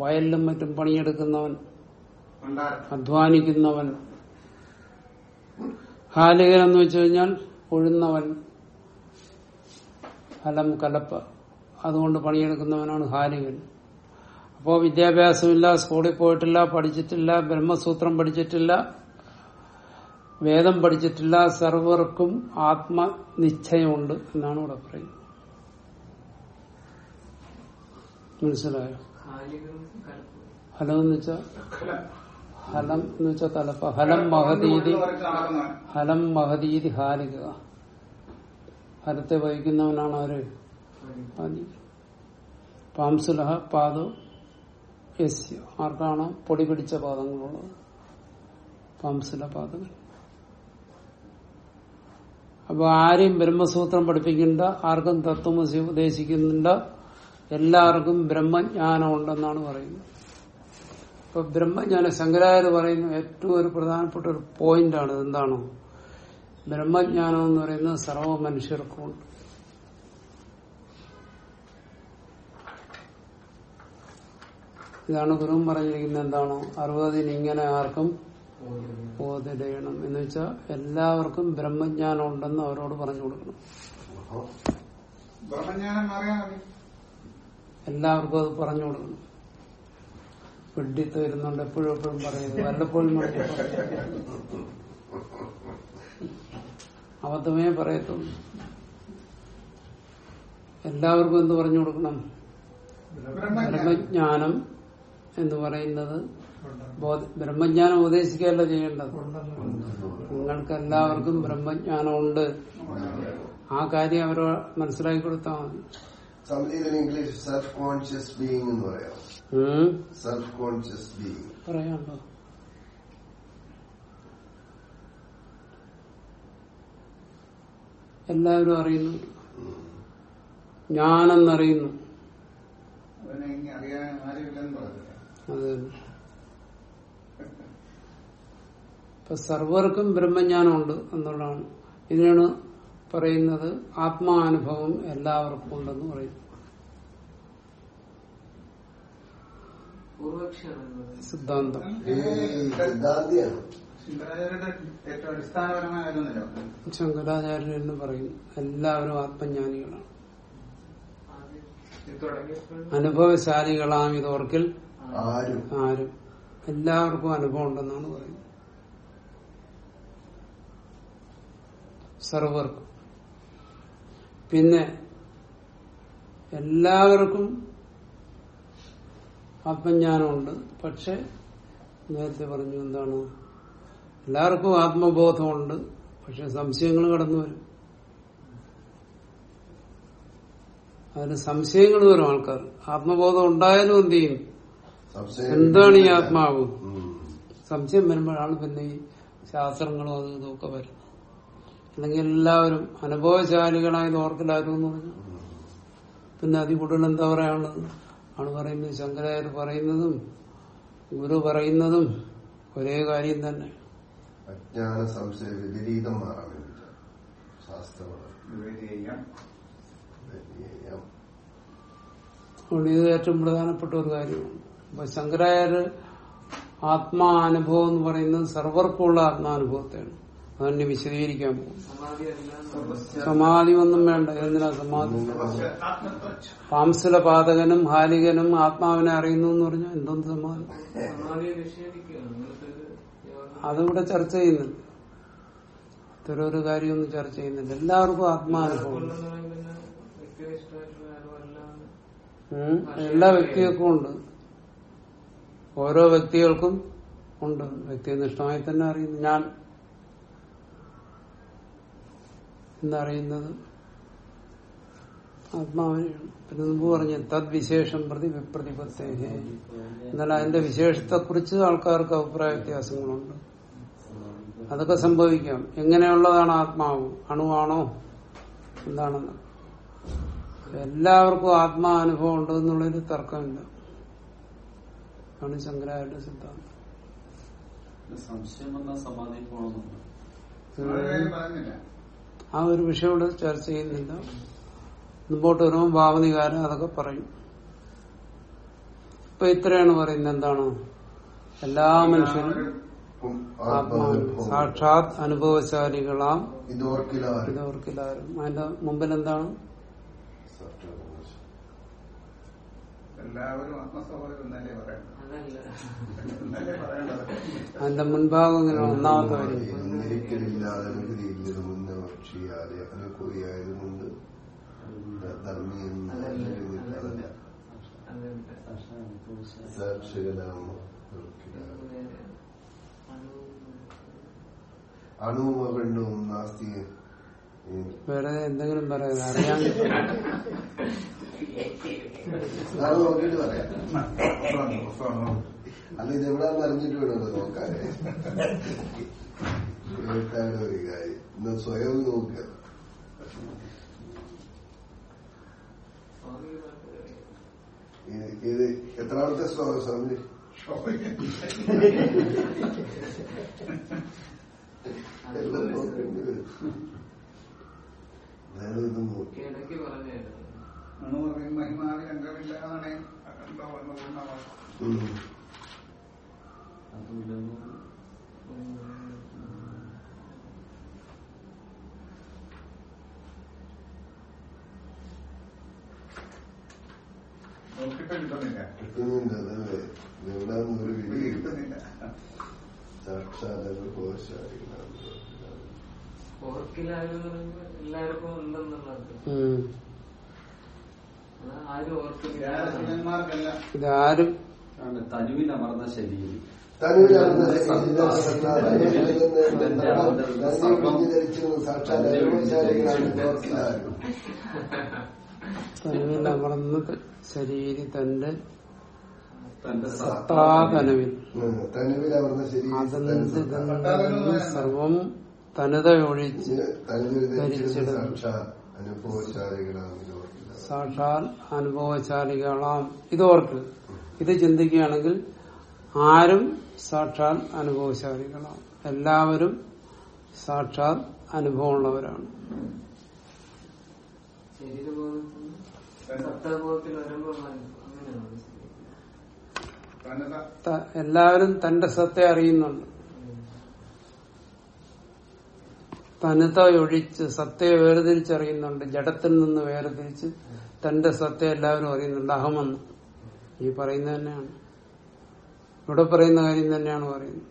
വയലിലും മറ്റും പണിയെടുക്കുന്നവൻ അധ്വാനിക്കുന്നവൻ ഹാലികൻ എന്ന് വെച്ചു കഴിഞ്ഞാൽ ഉഴുന്നവൻ ഫലം കലപ്പ അതുകൊണ്ട് പണിയെടുക്കുന്നവനാണ് ഹാലികൻ. അപ്പോ വിദ്യാഭ്യാസമില്ല സ്കൂളിൽ പോയിട്ടില്ല പഠിച്ചിട്ടില്ല ബ്രഹ്മസൂത്രം പഠിച്ചിട്ടില്ല വേദം പഠിച്ചിട്ടില്ല സർവർക്കും ആത്മനിശ്ചയമുണ്ട് എന്നാണ് ഇവിടെ പറയുന്നത്. കലപ്പും ഫലം എന്ന് വെച്ചാൽ ഫലം എന്ന് വെച്ചാൽ തലപ്പ. ഫലം മഹതീതി ഹലം മഹതീതി ഹാലിക. ഫലത്തെ വഹിക്കുന്നവനാണ് ആര്? പാംസുലഹ പാദോ യസ്യ. ആർക്കാണോ പൊടി പിടിച്ച പാദങ്ങളുള്ളത്? പാംസുല പാദങ്ങൾ അപ്പൊ ആരെയും ബ്രഹ്മസൂത്രം പഠിപ്പിക്കണ്ട ആർക്കും തത്വമസി ഉപദേശിക്കുന്നുണ്ട എല്ലാവർക്കും ബ്രഹ്മജ്ഞാനം ഉണ്ടെന്നാണ് പറയുന്നത്. ഇപ്പൊ ബ്രഹ്മജ്ഞാനം ശങ്കരാചാര്യ പറയുന്ന ഏറ്റവും ഒരു പ്രധാനപ്പെട്ട ഒരു പോയിന്റാണ് എന്താണോ ബ്രഹ്മജ്ഞാനം എന്ന് പറയുന്നത് സർവ മനുഷ്യർക്കും. ഇതാണ് ഗുരുവും പറഞ്ഞിരിക്കുന്നത് എന്താണോ? അറുപതിന് ഇങ്ങനെ ആർക്കും ബോധിടയണം എന്ന് വെച്ചാൽ എല്ലാവർക്കും ബ്രഹ്മജ്ഞാനം ഉണ്ടെന്ന് അവരോട് പറഞ്ഞു കൊടുക്കണം. എല്ലാവർക്കും അത് പറഞ്ഞു കൊടുക്കണം. പിടിത്ത് വരുന്നുണ്ട് എപ്പോഴും എപ്പോഴും പറയുന്നത് വല്ലപ്പോഴും. അബദ്ധമേ പറയത്തുള്ളൂ. എല്ലാവർക്കും എന്ത് പറഞ്ഞു കൊടുക്കണം? ബ്രഹ്മജ്ഞാനം എന്ന് പറയുന്നത് ബ്രഹ്മജ്ഞാനം ഉപദേശിക്കുകയല്ല ചെയ്യേണ്ടത്. നിങ്ങൾക്ക് എല്ലാവർക്കും ബ്രഹ്മജ്ഞാനം ഉണ്ട് ആ കാര്യം അവർ മനസ്സിലാക്കി കൊടുത്താൽ മതി. ഇംഗ്ലീഷ് സെൽഫ് കോൺഷ്യസ് ബീയിങ് എന്ന് പറയാം. സെൽഫ് കോൺഷ്യസ് ബീയിങ് എല്ലാവരും അറിയുന്നു. ഞാനെന്നറിയുന്നു അറിയാൻ ആരുമില്ലെന്ന് പറഞ്ഞില്ല? അത് ഇപ്പൊ സർവർക്കും ബ്രഹ്മജ്ഞാനമുണ്ട് എന്നുള്ളതാണ്. ഇതിനാണ് പറയുന്നത് ആത്മാനുഭവം എല്ലാവർക്കും ഉണ്ടെന്ന് പറയുന്നു. സിദ്ധാന്തം. ശങ്കരാചാര്യ ശങ്കരാചാര്യൻ എന്ന് പറയുന്നു. എല്ലാവരും ആത്മജ്ഞാനികളാണ്. അനുഭവശാലികളാം ഇതോർക്കിൽ ആരും. ആരും. എല്ലാവർക്കും അനുഭവം ഉണ്ടെന്നാണ് പറയുന്നത്. സർവർക്കും. പിന്നെ എല്ലാവർക്കും ആത്മജ്ഞാനമുണ്ട്. പക്ഷെ നേരത്തെ പറഞ്ഞു എന്താണ്? എല്ലാവർക്കും ആത്മബോധമുണ്ട്. പക്ഷെ സംശയങ്ങൾ കടന്നു വരും. അതിന് സംശയങ്ങൾ വരും ആൾക്കാർ. ആത്മബോധം ഉണ്ടായാലും എന്ത് ചെയ്യും? എന്താണ് ഈ ആത്മാവ്? സംശയം വരുമ്പോഴാണ് പിന്നെ ഈ ശാസ്ത്രങ്ങളും അതും ഇതൊക്കെ വരുന്നത്. അല്ലെങ്കിൽ എല്ലാവരും അനുഭവശാലികളായത് ഓർക്കലായിരുന്നു എന്ന് പറഞ്ഞു. പിന്നെ അതി കൂടുതൽ എന്താ പറയാനുള്ളത്? ആണ് പറയുന്നത്. ശങ്കരാചാര്യ പറയുന്നതും ഗുരു പറയുന്നതും ഒരേ കാര്യം തന്നെ. അജ്ഞാന സംശയ വിപരീതം മാറാൻ. അതുകൊണ്ട് ഇത് ഏറ്റവും പ്രധാനപ്പെട്ട ഒരു കാര്യമാണ്. അപ്പൊ ശങ്കരാചാര്യ ആത്മാനുഭവം എന്ന് പറയുന്നത് സർവർക്കുള്ള ആത്മാനുഭവത്തെയാണ്. അതിനെ വിശദീകരിക്കാൻ പോകും സമാധി ഒന്നും വേണ്ട. എന്തിനാ സമാധി? പാംസല പാതകനും ഹാലികനും ആത്മാവിനെ അറിയുന്നു എന്ന് പറഞ്ഞാൽ എന്തോന്ന് സമാധി? അതിവിടെ ചർച്ച ചെയ്യുന്നില്ല അത്തരൊരു കാര്യമൊന്നും ചർച്ച ചെയ്യുന്നില്ല. എല്ലാവർക്കും ആത്മാനുഭവം. എല്ലാ വ്യക്തികൾക്കും ഉണ്ട്. ഓരോ വ്യക്തികൾക്കും ഉണ്ട്. വ്യക്തിനിഷ്ഠമായി തന്നെ അറിയുന്നു. ഞാൻ എന്നറിയുന്നത്. ആത്മാവിനെയാണ് പിന്നെ മുമ്പ് പറഞ്ഞു തദ്വിശേഷം പ്രതി വിപ്രതിപത്തേ. എന്നാൽ അതിന്റെ വിശേഷത്തെക്കുറിച്ച് ആൾക്കാർക്ക് അഭിപ്രായ വ്യത്യാസങ്ങളുണ്ട്. അതൊക്കെ സംഭവിക്കാം. എങ്ങനെയുള്ളതാണ് ആത്മാവ്? അണുവാണോ? എന്താണെന്ന്. എല്ലാവർക്കും ആത്മാനുഭവം ഉണ്ടെന്നുള്ളൊരു തർക്കമില്ല. ആണ് ശങ്കരായുടെ സിദ്ധാന്തം. സംശയം വന്നാൽ സമാധി പോകണമെന്നുണ്ട് ആ ഒരു വിഷയം ഇവിടെ ചർച്ച ചെയ്യുന്നില്ല മുമ്പോട്ട് വരുമ്പോൾ ഭാവനികാരൻ അതൊക്കെ പറയും. ഇപ്പൊ ഇത്രയാണ് പറയുന്നത്. എന്താണ്? എല്ലാ മനുഷ്യരും. സാക്ഷാത് അനുഭവശാലികളാം. ഇതോർക്കിലാരും. അതിന്റെ മുമ്പിൽ എന്താണ്? അതിന്റെ മുൻഭാഗം ഇങ്ങനെ ഒന്നാമത്തെ വരും ഒന്നിരിക്കലില്ലാതെ അങ്ങനെ മുന്ന പക്ഷിയാതെ അനുകൂലിയായതുകൊണ്ട് ധർമ്മിയെന്ന് അതല്ല പറഞ്ഞിരുന്നില്ല. അതല്ല സാക്ഷികളാമ ഇത് വേറെ. അണു അണുവും വേറെ എന്തെങ്കിലും പറയാം അറിയാൻ അത് നോക്കിയിട്ട് പറയാം. അല്ല ഇത് എവിടെയാന്ന് അറിഞ്ഞിട്ട് വേണമല്ലോ നോക്കാനേ കേട്ടാണ് ഒരു കാര്യം ഇന്ന് സ്വയം നോക്കുക ഇത് എത്രാമത്തെ ശ്ലോകം സ്വാമി എല്ലാം നോക്കേണ്ടി വരും ഞാനും ഇത് നോക്കി ഇടയ്ക്ക് പറഞ്ഞായിരുന്നു അണു നോക്കിയിട്ട് കിട്ടുന്നില്ല കിട്ടുന്നുണ്ട് അതല്ലേ ഒരു വിധി കിട്ടുന്നില്ല കോശാരികളാണ് എല്ലാവർക്കും ഇതാരും തനുവിൽ അമർന്ന ശരീരം തനുവിൽ അമർന്ന ശരീരി തന്റെ സത്താതനുവിൽ സർവം തനതയൊഴിച്ച് സാക്ഷാൽ അനുഭവശാലികളാം. ഇതോർക്ക് ഇത് ചിന്തിക്കുകയാണെങ്കിൽ ആരും സാക്ഷാൽ അനുഭവശാലികളാം എല്ലാവരും സാക്ഷാൽ അനുഭവമുള്ളവരാണ്. ശരീരബോധത്തിൽ വരുമ്പോൾ എല്ലാവരും തന്റെ സത്തെ അറിയുന്നുണ്ട്. തനുത ഒഴിച്ച് സത്തയെ വേർതിരിച്ചറിയുന്നുണ്ട്. ജഡത്തിൽ നിന്ന് വേർതിരിച്ച് തന്റെ സത്തെ എല്ലാവരും അറിയുന്നുണ്ട്. അഹമെന്ന്. ഈ പറയുന്നത് തന്നെയാണ്. ഇവിടെ പറയുന്ന കാര്യം തന്നെയാണ് പറയുന്നത്.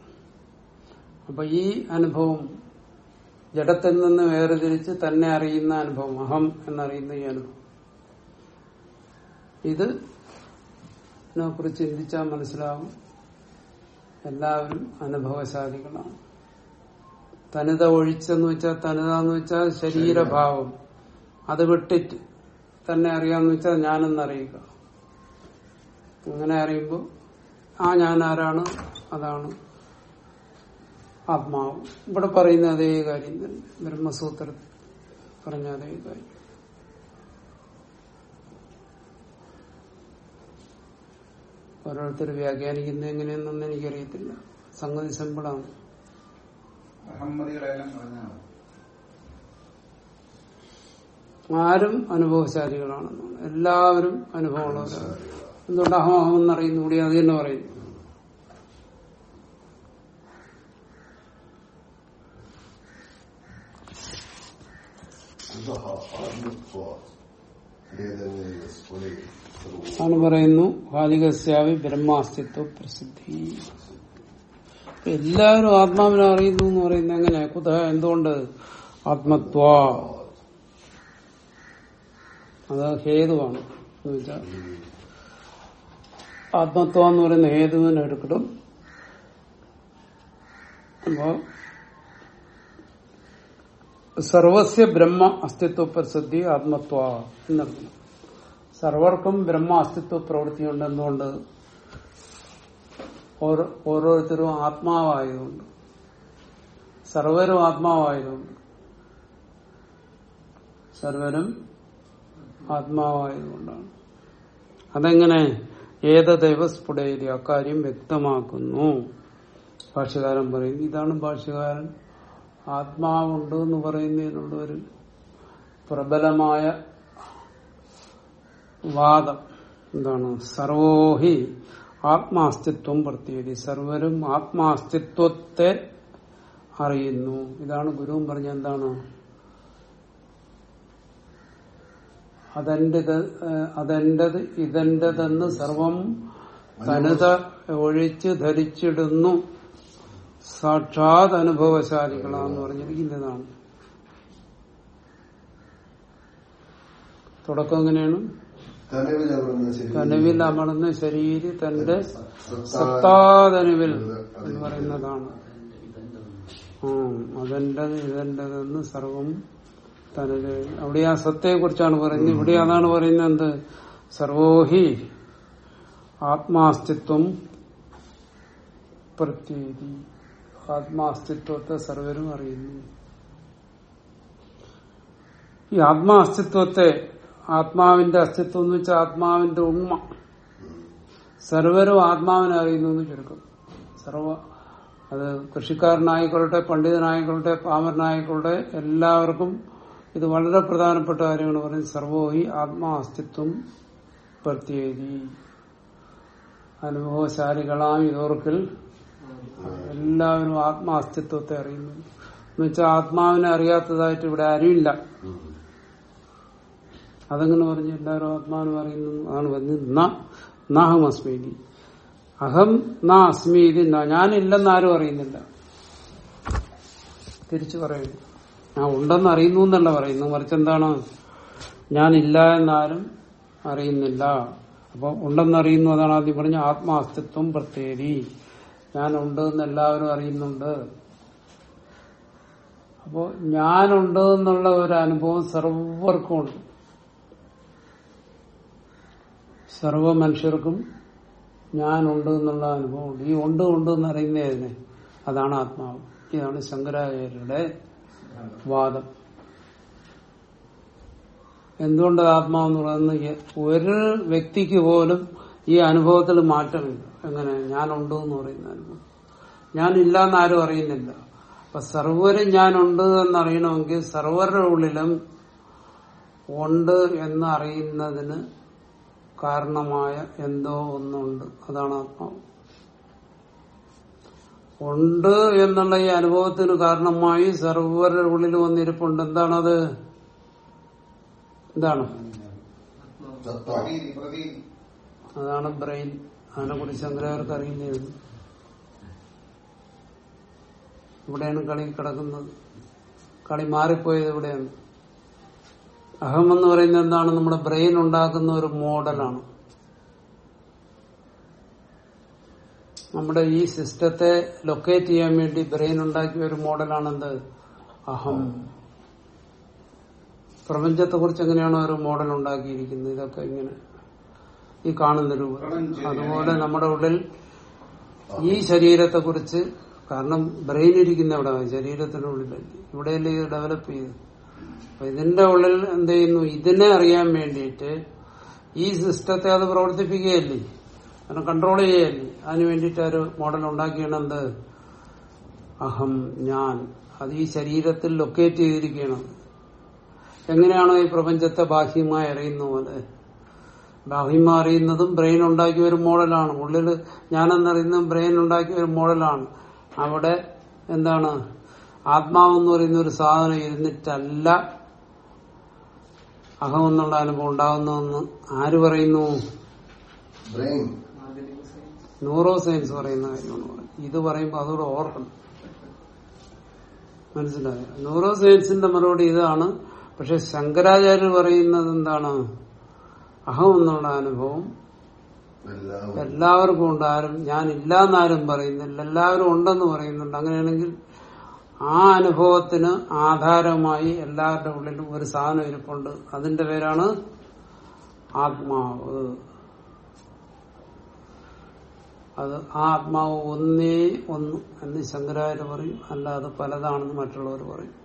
അപ്പൊ ഈ അനുഭവം ജഡത്തിൽ നിന്ന് വേർതിരിച്ച് തന്നെ അറിയുന്ന അനുഭവം. അഹം എന്നറിയുന്ന ഈ അനുഭവം. ഇത് കുറിച്ച് ചിന്തിച്ചാൽ മനസ്സിലാവും. എല്ലാവരും അനുഭവശാലികളാണ്. തനിത ഒഴിച്ചെന്ന് വെച്ചാൽ തനിത എന്ന് വെച്ചാൽ ശരീരഭാവം. അത് വിട്ടിട്ട് തന്നെ അറിയാന്ന് വെച്ചാൽ ഞാനെന്നറിയുക അങ്ങനെ അറിയുമ്പോൾ ആ ഞാൻ ആരാണ് അതാണ് ആത്മാവ്. ഇവിടെ പറയുന്ന അതേ കാര്യം തന്നെ. ബ്രഹ്മസൂത്രത്തിൽ പറഞ്ഞ അതേ കാര്യം. ഓരോരുത്തർ വ്യാഖ്യാനിക്കുന്നത് എങ്ങനെയെന്നൊന്നും എനിക്കറിയത്തില്ല സംഗതി സിമ്പിളാണ് ആരും അനുഭവശാലികളാണെന്നാണ് എല്ലാവരും അനുഭവമുള്ളവരാണ് എന്തുകൊണ്ട് അഹം അഹം എന്നറിയുന്നു കൂടി അത് തന്നെ പറയുന്നു ആത്മത്വ വേദനയെ സ്ഫുരേ സർവ ആണ് പറയുന്നു. ഹാലികസ്യാവി ബ്രഹ്മാസ്തിത്വ പ്രസിദ്ധി. എല്ലാവരും ആത്മാവിനെ അറിയുന്നു എന്ന് പറയുന്നത് എങ്ങനെ? കുത എന്തുകൊണ്ട്? ആത്മത്വ. അത് ഹേതുവാണ് ആത്മത്വം എന്ന് പറയുന്ന ഹേതുവിനെ എടുക്കണം അപ്പോ സർവസ്യ ബ്രഹ്മ അസ്തിത്വ പ്രസിദ്ധി ആത്മത്വ എന്നെടുക്കണം സർവർക്കും ബ്രഹ്മ അസ്തിത്വ പ്രവൃത്തിയുണ്ട് എന്തുകൊണ്ട് ഓരോ ഓരോരുത്തരും ആത്മാവായതുകൊണ്ട്. സർവരും ആത്മാവായതുകൊണ്ട്. സർവരും ആത്മാവായതുകൊണ്ടാണ്. അതെങ്ങനെ? ഏതദൈവ സ്ഫുടേരി അക്കാര്യം വ്യക്തമാക്കുന്നു. ഭാഷ്യകാരൻ പറയുന്നു ഇതാണ് ഭാഷ്യകാരൻ. ആത്മാവുണ്ട് എന്ന് പറയുന്നതിനുള്ള ഒരു പ്രബലമായ വാദം. എന്താണ്? സർവോഹി ആത്മാസ്തിത്വം പ്രത്യേകി സർവരും ആത്മാസ്തിത്വത്തെ അറിയുന്നു. ഇതാണ് ഗുരുവും പറഞ്ഞ എന്താണ്? അതെന്റത് അതെന്റത് ഇതെന്റതെന്ന് സർവം തനുത ഒഴിച്ച് ധരിച്ചിടുന്നു. സാക്ഷാത് അനുഭവശാലികളാന്ന് പറഞ്ഞിരിക്കുന്നതാണ്. തുടക്കം എങ്ങനെയാണ്? കനവിൽ അമർന്ന ശരീരം തന്റെ സത്താ- സത്താതനുവിൽ എന്ന് പറയുന്നതാണ്. ആ അതെന്റത് ഇതെന്റതെന്ന് സർവം തനത് അവിടെ ആ സത്തയെ കുറിച്ചാണ് പറയുന്നത്. ഇവിടെ അതാണ് പറയുന്നത് എന്ത് സർവോഹി ആത്മാസ്തിത്വം പ്രത്യേകി. ആത്മാസ്തിത്വത്തെ സർവരും അറിയുന്നു. ഈ ആത്മാസ്തിത്വത്തെ ആത്മാവിന്റെ അസ്തിത്വം എന്ന് വെച്ചാൽ ആത്മാവിന്റെ ഉണ്മ സർവരും ആത്മാവിനെ അറിയുന്നു എന്ന് ചുരുക്കം. സർവ അത് കൃഷിക്കാരനായിക്കൊള്ളട്ടെ പണ്ഡിതനായിക്കൊള്ളട്ടെ പാമരനായിക്കൊള്ളട്ടെ എല്ലാവർക്കും ഇത് വളരെ പ്രധാനപ്പെട്ട കാര്യമാണ് പറയുന്നത് സർവോഹി ആത്മാ അസ്തിത്വം പ്രത്യേകി. അനുഭവശാലികളാം ഇതോർക്കിൽ എല്ലാവരും ആത്മാ അസ്തിത്വത്തെ അറിയുന്നു. എന്നുവെച്ചാൽ ആത്മാവിനെ അറിയാത്തതായിട്ട് ഇവിടെ ആരുമില്ല. അതെങ്ങനെ പറഞ്ഞു എല്ലാവരും ആത്മാവിനെ പറയുന്നു അതാണ് പറഞ്ഞത് അസ്മീതി അഹം നാ അസ്മീതി ഞാനില്ലെന്ന് ആരും അറിയുന്നില്ല. തിരിച്ചു പറയുന്നു ഞാൻ ഉണ്ടെന്ന് അറിയുന്നു എന്നല്ല പറയുന്നു. മറിച്ച് എന്താണ്? ഞാനില്ല എന്നാരും അറിയുന്നില്ല. അപ്പൊ ഉണ്ടെന്ന് അറിയുന്നു അതാണ് ആദ്യം പറഞ്ഞ ആത്മാസ്തിത്വം പ്രത്യേകി. ഞാനുണ്ട് എന്ന് എല്ലാവരും അറിയുന്നുണ്ട്. അപ്പോ ഞാനുണ്ട് എന്നുള്ള ഒരു അനുഭവം സർവർക്കും ഉണ്ട്. സർവ മനുഷ്യർക്കും ഞാനുണ്ട് എന്നുള്ള അനുഭവം ഈ ഉണ്ട് ഉണ്ട് എന്ന് അറിയുന്നതിനെ അതാണ് ആത്മാവ്. ഇതാണ് ശങ്കരാചാര്യരുടെ വാദം. എന്തുകൊണ്ട് ആത്മാവെന്ന് പറയുന്നത് ഒരു വ്യക്തിക്ക് പോലും ഈ അനുഭവത്തിൽ മാറ്റമില്ല. എങ്ങനെ? ഞാനുണ്ട് എന്ന് പറയുന്ന അനുഭവം. ഞാനില്ല എന്ന് ആരും അറിയുന്നില്ല. അപ്പൊ സർവരും ഞാനുണ്ട് എന്നറിയണമെങ്കിൽ സർവരുടെ ഉള്ളിലും ഉണ്ട് എന്ന് അറിയുന്നതിന് കാരണമായ എന്തോ ഒന്നുണ്ട്. അതാണ് ആത്മാവ്. ഉണ്ട് എന്നുള്ള ഈ അനുഭവത്തിന് കാരണമായി സർവരുടെ ഉള്ളിൽ വന്നിരിപ്പുണ്ട്. എന്താണത്? എന്താണ്? അതാണ് ബ്രെയിൻ. അതിനെ കുറിച്ച് ശങ്കരാചാര്യർക്ക് അറിയുന്നത് ഇവിടെയാണ് കളി കിടക്കുന്നത്. കളി മാറിപ്പോയത് ഇവിടെയാണ്. അഹം എന്ന് പറയുന്നത് എന്താണ്? നമ്മുടെ ബ്രെയിൻ ഉണ്ടാക്കുന്ന ഒരു മോഡലാണ്. നമ്മുടെ ഈ സിസ്റ്റത്തെ ലൊക്കേറ്റ് ചെയ്യാൻ വേണ്ടി ബ്രെയിൻ ഉണ്ടാക്കിയ ഒരു മോഡലാണെന്ത്? അഹം. പ്രപഞ്ചത്തെ കുറിച്ച് എങ്ങനെയാണോ ഒരു മോഡൽ ഉണ്ടാക്കിയിരിക്കുന്നത്? ഇതൊക്കെ ഇങ്ങനെ ഈ കാണുന്ന രൂപം. അതുപോലെ നമ്മുടെ ഉള്ളിൽ ഈ ശരീരത്തെ കുറിച്ച് കാരണം ബ്രെയിൻ ഇരിക്കുന്ന ഇവിടെ ശരീരത്തിനുള്ളിൽ ഇവിടെയല്ലേ ഡെവലപ്പ് ചെയ്ത് അപ്പൊ ഇതിന്റെ ഉള്ളിൽ എന്ത് ചെയ്യുന്നു? ഇതിനെ അറിയാൻ വേണ്ടിയിട്ട് ഈ സിസ്റ്റത്തെ അത് പ്രവർത്തിപ്പിക്കുകയല്ലേ? അതിനെ കൺട്രോൾ ചെയ്യുകയല്ലേ? അതിന് വേണ്ടിയിട്ട് ഒരു മോഡൽ ഉണ്ടാക്കിയാണ് എന്ത്? അഹം ഞാൻ. അത് ഈ ശരീരത്തിൽ ലൊക്കേറ്റ് ചെയ്തിരിക്കുകയാണ് എങ്ങനെയാണോ ഈ പ്രപഞ്ചത്തെ ബാഹ്യമായി അറിയുന്ന പോലെ? ബാഹ്യമായി അറിയുന്നതും ബ്രെയിൻ ഉണ്ടാക്കിയ ഒരു മോഡലാണ് ഉള്ളിൽ ഞാനെന്നറിയുന്നതും ബ്രെയിൻ ഉണ്ടാക്കിയ ഒരു മോഡലാണ് അവിടെ എന്താണ്? ആത്മാവെന്ന് പറയുന്ന ഒരു സാധനം ഇരുന്നിട്ടല്ല അഹം എന്നുള്ള അനുഭവം ഉണ്ടാകുന്നതെന്ന് ആര് പറയുന്നു. ന്യൂറോ സയൻസ് പറയുന്ന കാര്യമാണ്. ഇത് പറയുമ്പോൾ അതോട് ഓർക്കണം. മനസ്സിലായോ? ന്യൂറോ സയൻസിന്റെ മറുപടി ഇതാണ്. പക്ഷെ ശങ്കരാചാര്യർ പറയുന്നത് എന്താണ്? അഹം എന്നുള്ള അനുഭവം എല്ലാവർക്കും. ഉണ്ടാരും ഞാൻ ഇല്ലാന്നാരും പറയുന്നില്ല. എല്ലാവരും ഉണ്ടെന്ന് പറയുന്നുണ്ട്. അങ്ങനെയാണെങ്കിൽ ആ അനുഭവത്തിന് ആധാരമായി എല്ലാവരുടെ ഉള്ളിലും ഒരു സാധനം ഇരിപ്പുണ്ട് അതിന്റെ പേരാണ് ആത്മാവ്. അത് ആ ആത്മാവ് ഒന്നേ ഒന്ന് എന്ന് ശങ്കരാചാര്യ പറയും. അല്ലാതെ പലതാണെന്ന് മറ്റുള്ളവർ പറയും.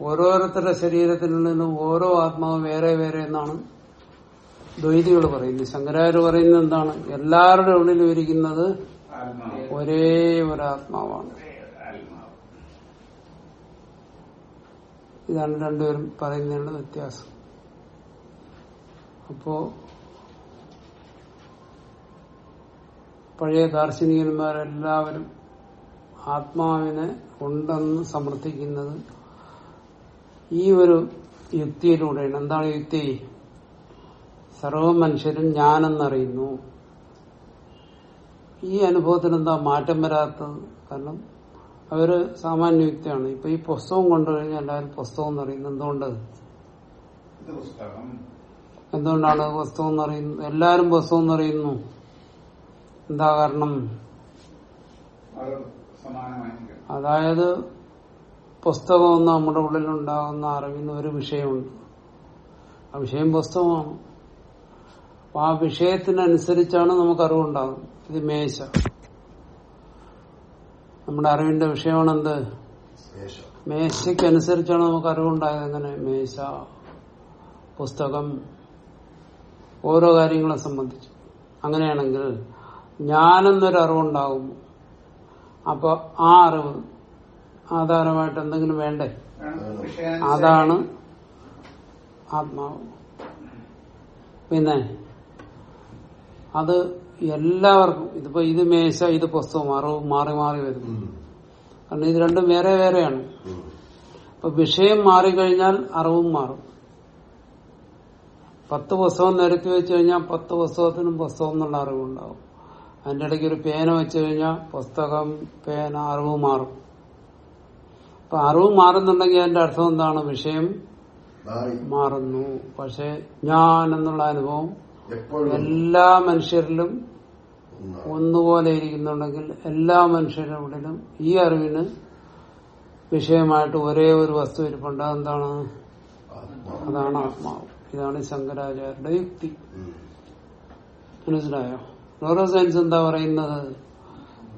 ഓരോരുത്തരുടെ ശരീരത്തിനുള്ളിലും ഓരോ ആത്മാവ് വേറെ വേറെ എന്നാണ് ദ്വൈതികൾ പറയുന്നത്. ശങ്കരാചാര്യ പറയുന്നത് എന്താണ്? എല്ലാവരുടെ ഉള്ളിലും ഇരിക്കുന്നത് ഒരേ ഒരു ആത്മാവാണ് ആത്മാവ് ഇതാണ് രണ്ടുപേരും പറയുന്നതിനുള്ള വ്യത്യാസം. അപ്പോ പഴയ ദാർശനികന്മാരെല്ലാവരും ആത്മാവിനെ ഉണ്ടെന്ന് സമർത്ഥിക്കുന്നത് ഈ ഒരു യുക്തിയിലൂടെയാണ്. എന്താണ് യുക്തി? സർവ മനുഷ്യരും ഞാനെന്നറിയുന്നു. ഈ അനുഭവത്തിന് എന്താ മാറ്റം വരാത്തത്? കാരണം അവർ സാമാന്യ വ്യക്തിയാണ്. ഇപ്പൊ ഈ പുസ്തകം കൊണ്ടുവരുന്ന എല്ലാവരും പുസ്തകം എന്ന് പറയുന്നത് എന്തുകൊണ്ട് എന്തുകൊണ്ടാണ് പുസ്തകം എന്ന് പറയുന്നത് എല്ലാരും പുസ്തകം എന്ന് പറയുന്നു എന്താ കാരണം? അതായത് പുസ്തകം എന്ന് നമ്മുടെ ഉള്ളിൽ ഉണ്ടാകുന്ന അറിവിന് ഒരു വിഷയമുണ്ട്. ആ വിഷയം പുസ്തകമാണ്. ആ വിഷയത്തിനനുസരിച്ചാണ് നമുക്ക് അറിവുണ്ടാകുന്നത് ഇത് മേശ. നമ്മുടെ അറിവിന്റെ വിഷയമാണ് എന്ത് മേശയ്ക്കനുസരിച്ചാണ് നമുക്ക് അറിവുണ്ടായത് എങ്ങനെ? മേശ പുസ്തകം ഓരോ കാര്യങ്ങളെ സംബന്ധിച്ച്. അങ്ങനെയാണെങ്കിൽ ഞാനെന്നൊരു അറിവുണ്ടാകും. അപ്പൊ ആ അറിവ് ആധാരമായിട്ട് എന്തെങ്കിലും വേണ്ടേ? അതാണ് ആത്മാവ്. പിന്നെ അത് എല്ലാവർക്കും. ഇതിപ്പോ ഇത് മേശ ഇത് പുസ്തകം അറിവ് മാറി മാറി വരുന്നു. കാരണം ഇത് രണ്ടും വേറെ വേറെയാണ്. അപ്പൊ വിഷയം മാറിക്കഴിഞ്ഞാൽ അറിവും മാറും. പത്ത് പുസ്തകം നിരത്തി വെച്ച് കഴിഞ്ഞാൽ പത്ത് പുസ്തകത്തിനും പുസ്തകം എന്നുള്ള അറിവുണ്ടാവും. അതിന്റെ ഇടയ്ക്ക് ഒരു പേന വെച്ച് കഴിഞ്ഞാൽ പുസ്തകം പേന അറിവ് മാറും. അപ്പൊ അറിവ് മാറുന്നുണ്ടെങ്കിൽ അതിന്റെ അർത്ഥം എന്താണ്? വിഷയം മാറുന്നു. പക്ഷെ ഞാൻ എന്നുള്ള അനുഭവം എല്ലാ മനുഷ്യരിലും. ഒന്നുപോലെ ഇരിക്കുന്നുണ്ടെങ്കിൽ എല്ലാ മനുഷ്യരുടെ ഉള്ളിലും ഈ അറിവിന് വിഷയമായിട്ട് ഒരേ ഒരു വസ്തു ഇരിപ്പുണ്ട്. അതെന്താണ്? അതാണ് ആത്മാവ്. ഇതാണ് ശങ്കരാചാര്യരുടെ യുക്തി. മനസ്സിലായോ? ന്യൂറോ സയൻസ് എന്താ പറയുന്നത്?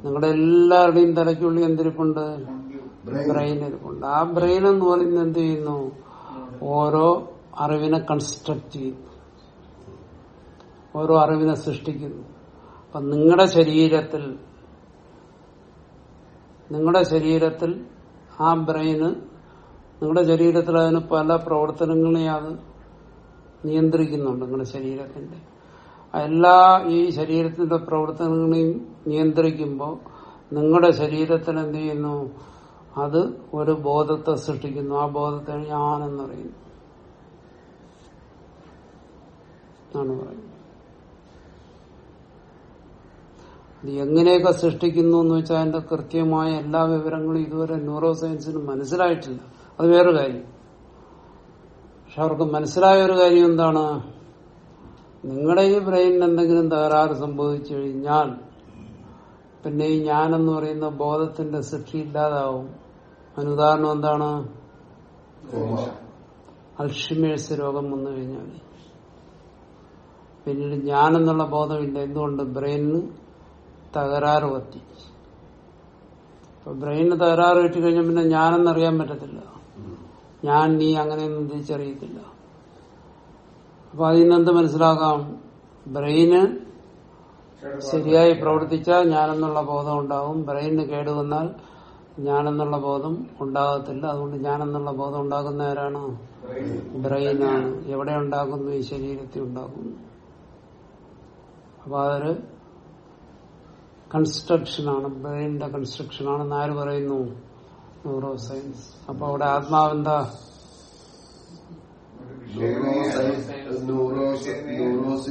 നിങ്ങളുടെ എല്ലാവരുടെയും തലയ്ക്കുള്ളിൽ എന്തിരിപ്പുണ്ട്? ബ്രെയിൻ ഇരിപ്പുണ്ട്. ആ ബ്രെയിൻ എന്ന് പറയുന്നത് എന്ത് ചെയ്യുന്നു? ഓരോ അറിവിനെ കൺസ്ട്രക്ട് ചെയ്യുന്നു. ഓരോ അറിവിനെ സൃഷ്ടിക്കുന്നു. അപ്പൊ നിങ്ങളുടെ ശരീരത്തിൽ നിങ്ങളുടെ ശരീരത്തിൽ ആ ബ്രെയിന് നിങ്ങളുടെ ശരീരത്തിൽ അതിന് പല പ്രവർത്തനങ്ങളെയും അത് നിയന്ത്രിക്കുന്നുണ്ട് നിങ്ങളുടെ ശരീരത്തിന്റെ. എല്ലാ ഈ ശരീരത്തിന്റെ പ്രവർത്തനങ്ങളെയും നിയന്ത്രിക്കുമ്പോൾ നിങ്ങളുടെ ശരീരത്തിൽ എന്ത് ചെയ്യുന്നു? അത് ഒരു ബോധത്തെ സൃഷ്ടിക്കുന്നു. ആ ബോധത്തെ ഞാൻ എന്ന് പറയുന്നു. ആണ് പറയുന്നത്. ഇത് എങ്ങനെയൊക്കെ സൃഷ്ടിക്കുന്നു എന്ന് വെച്ചാൽ അതിന്റെ കൃത്യമായ എല്ലാ വിവരങ്ങളും ഇതുവരെ ന്യൂറോ സയൻസിന് മനസ്സിലായിട്ടില്ല. അത് വേറൊരു കാര്യം. പക്ഷെ അവർക്ക് മനസ്സിലായ ഒരു കാര്യം എന്താണ്? നിങ്ങളുടെ ഈ ബ്രെയിനിന് എന്തെങ്കിലും തകരാറ് സംഭവിച്ചു കഴിഞ്ഞാൽ പിന്നെ ഈ ഞാനെന്ന് പറയുന്ന ബോധത്തിന്റെ സൃഷ്ടി ഇല്ലാതാവും. അനുദാഹരണം എന്താണ്? അൽഷിമേഴ്സ് രോഗം വന്നു കഴിഞ്ഞാൽ. പിന്നീട് ഞാനെന്നുള്ള ബോധമില്ല. എന്തുകൊണ്ട്? ബ്രെയിനിന് തകരാറ് പറ്റി ഇപ്പൊ ബ്രെയിനിന് തകരാറ് കിട്ടി കഴിഞ്ഞാൽ പിന്നെ ഞാനെന്നറിയാൻ പറ്റത്തില്ല. ഞാൻ നീ അങ്ങനെയൊന്നും തിരിച്ചറിയത്തില്ല. അപ്പൊ അതിൽ നിന്ന് എന്ത് മനസ്സിലാക്കാം? ബ്രെയിന് ശരിയായി പ്രവർത്തിച്ചാൽ ഞാനെന്നുള്ള ബോധം ഉണ്ടാവും. ബ്രെയിനിന് കേടുവന്നാൽ ഞാനെന്നുള്ള ബോധം ഉണ്ടാകത്തില്ല. അതുകൊണ്ട് ഞാനെന്നുള്ള ബോധം ഉണ്ടാകുന്ന ആരാണ്? ബ്രെയിനാണ്. എവിടെ ഉണ്ടാകുന്നു? ഈ ശരീരത്തിൽ ഉണ്ടാകുന്നു. അപ്പൊ അതൊരു കൺസ്ട്രക്ഷനാണ് ബ്രെയിനിന്റെ കൺസ്ട്രക്ഷനാണെന്ന് ആര് പറയുന്നു? ന്യൂറോ സയൻസ് അപ്പൊ അവിടെ ആത്മാവെന്താ?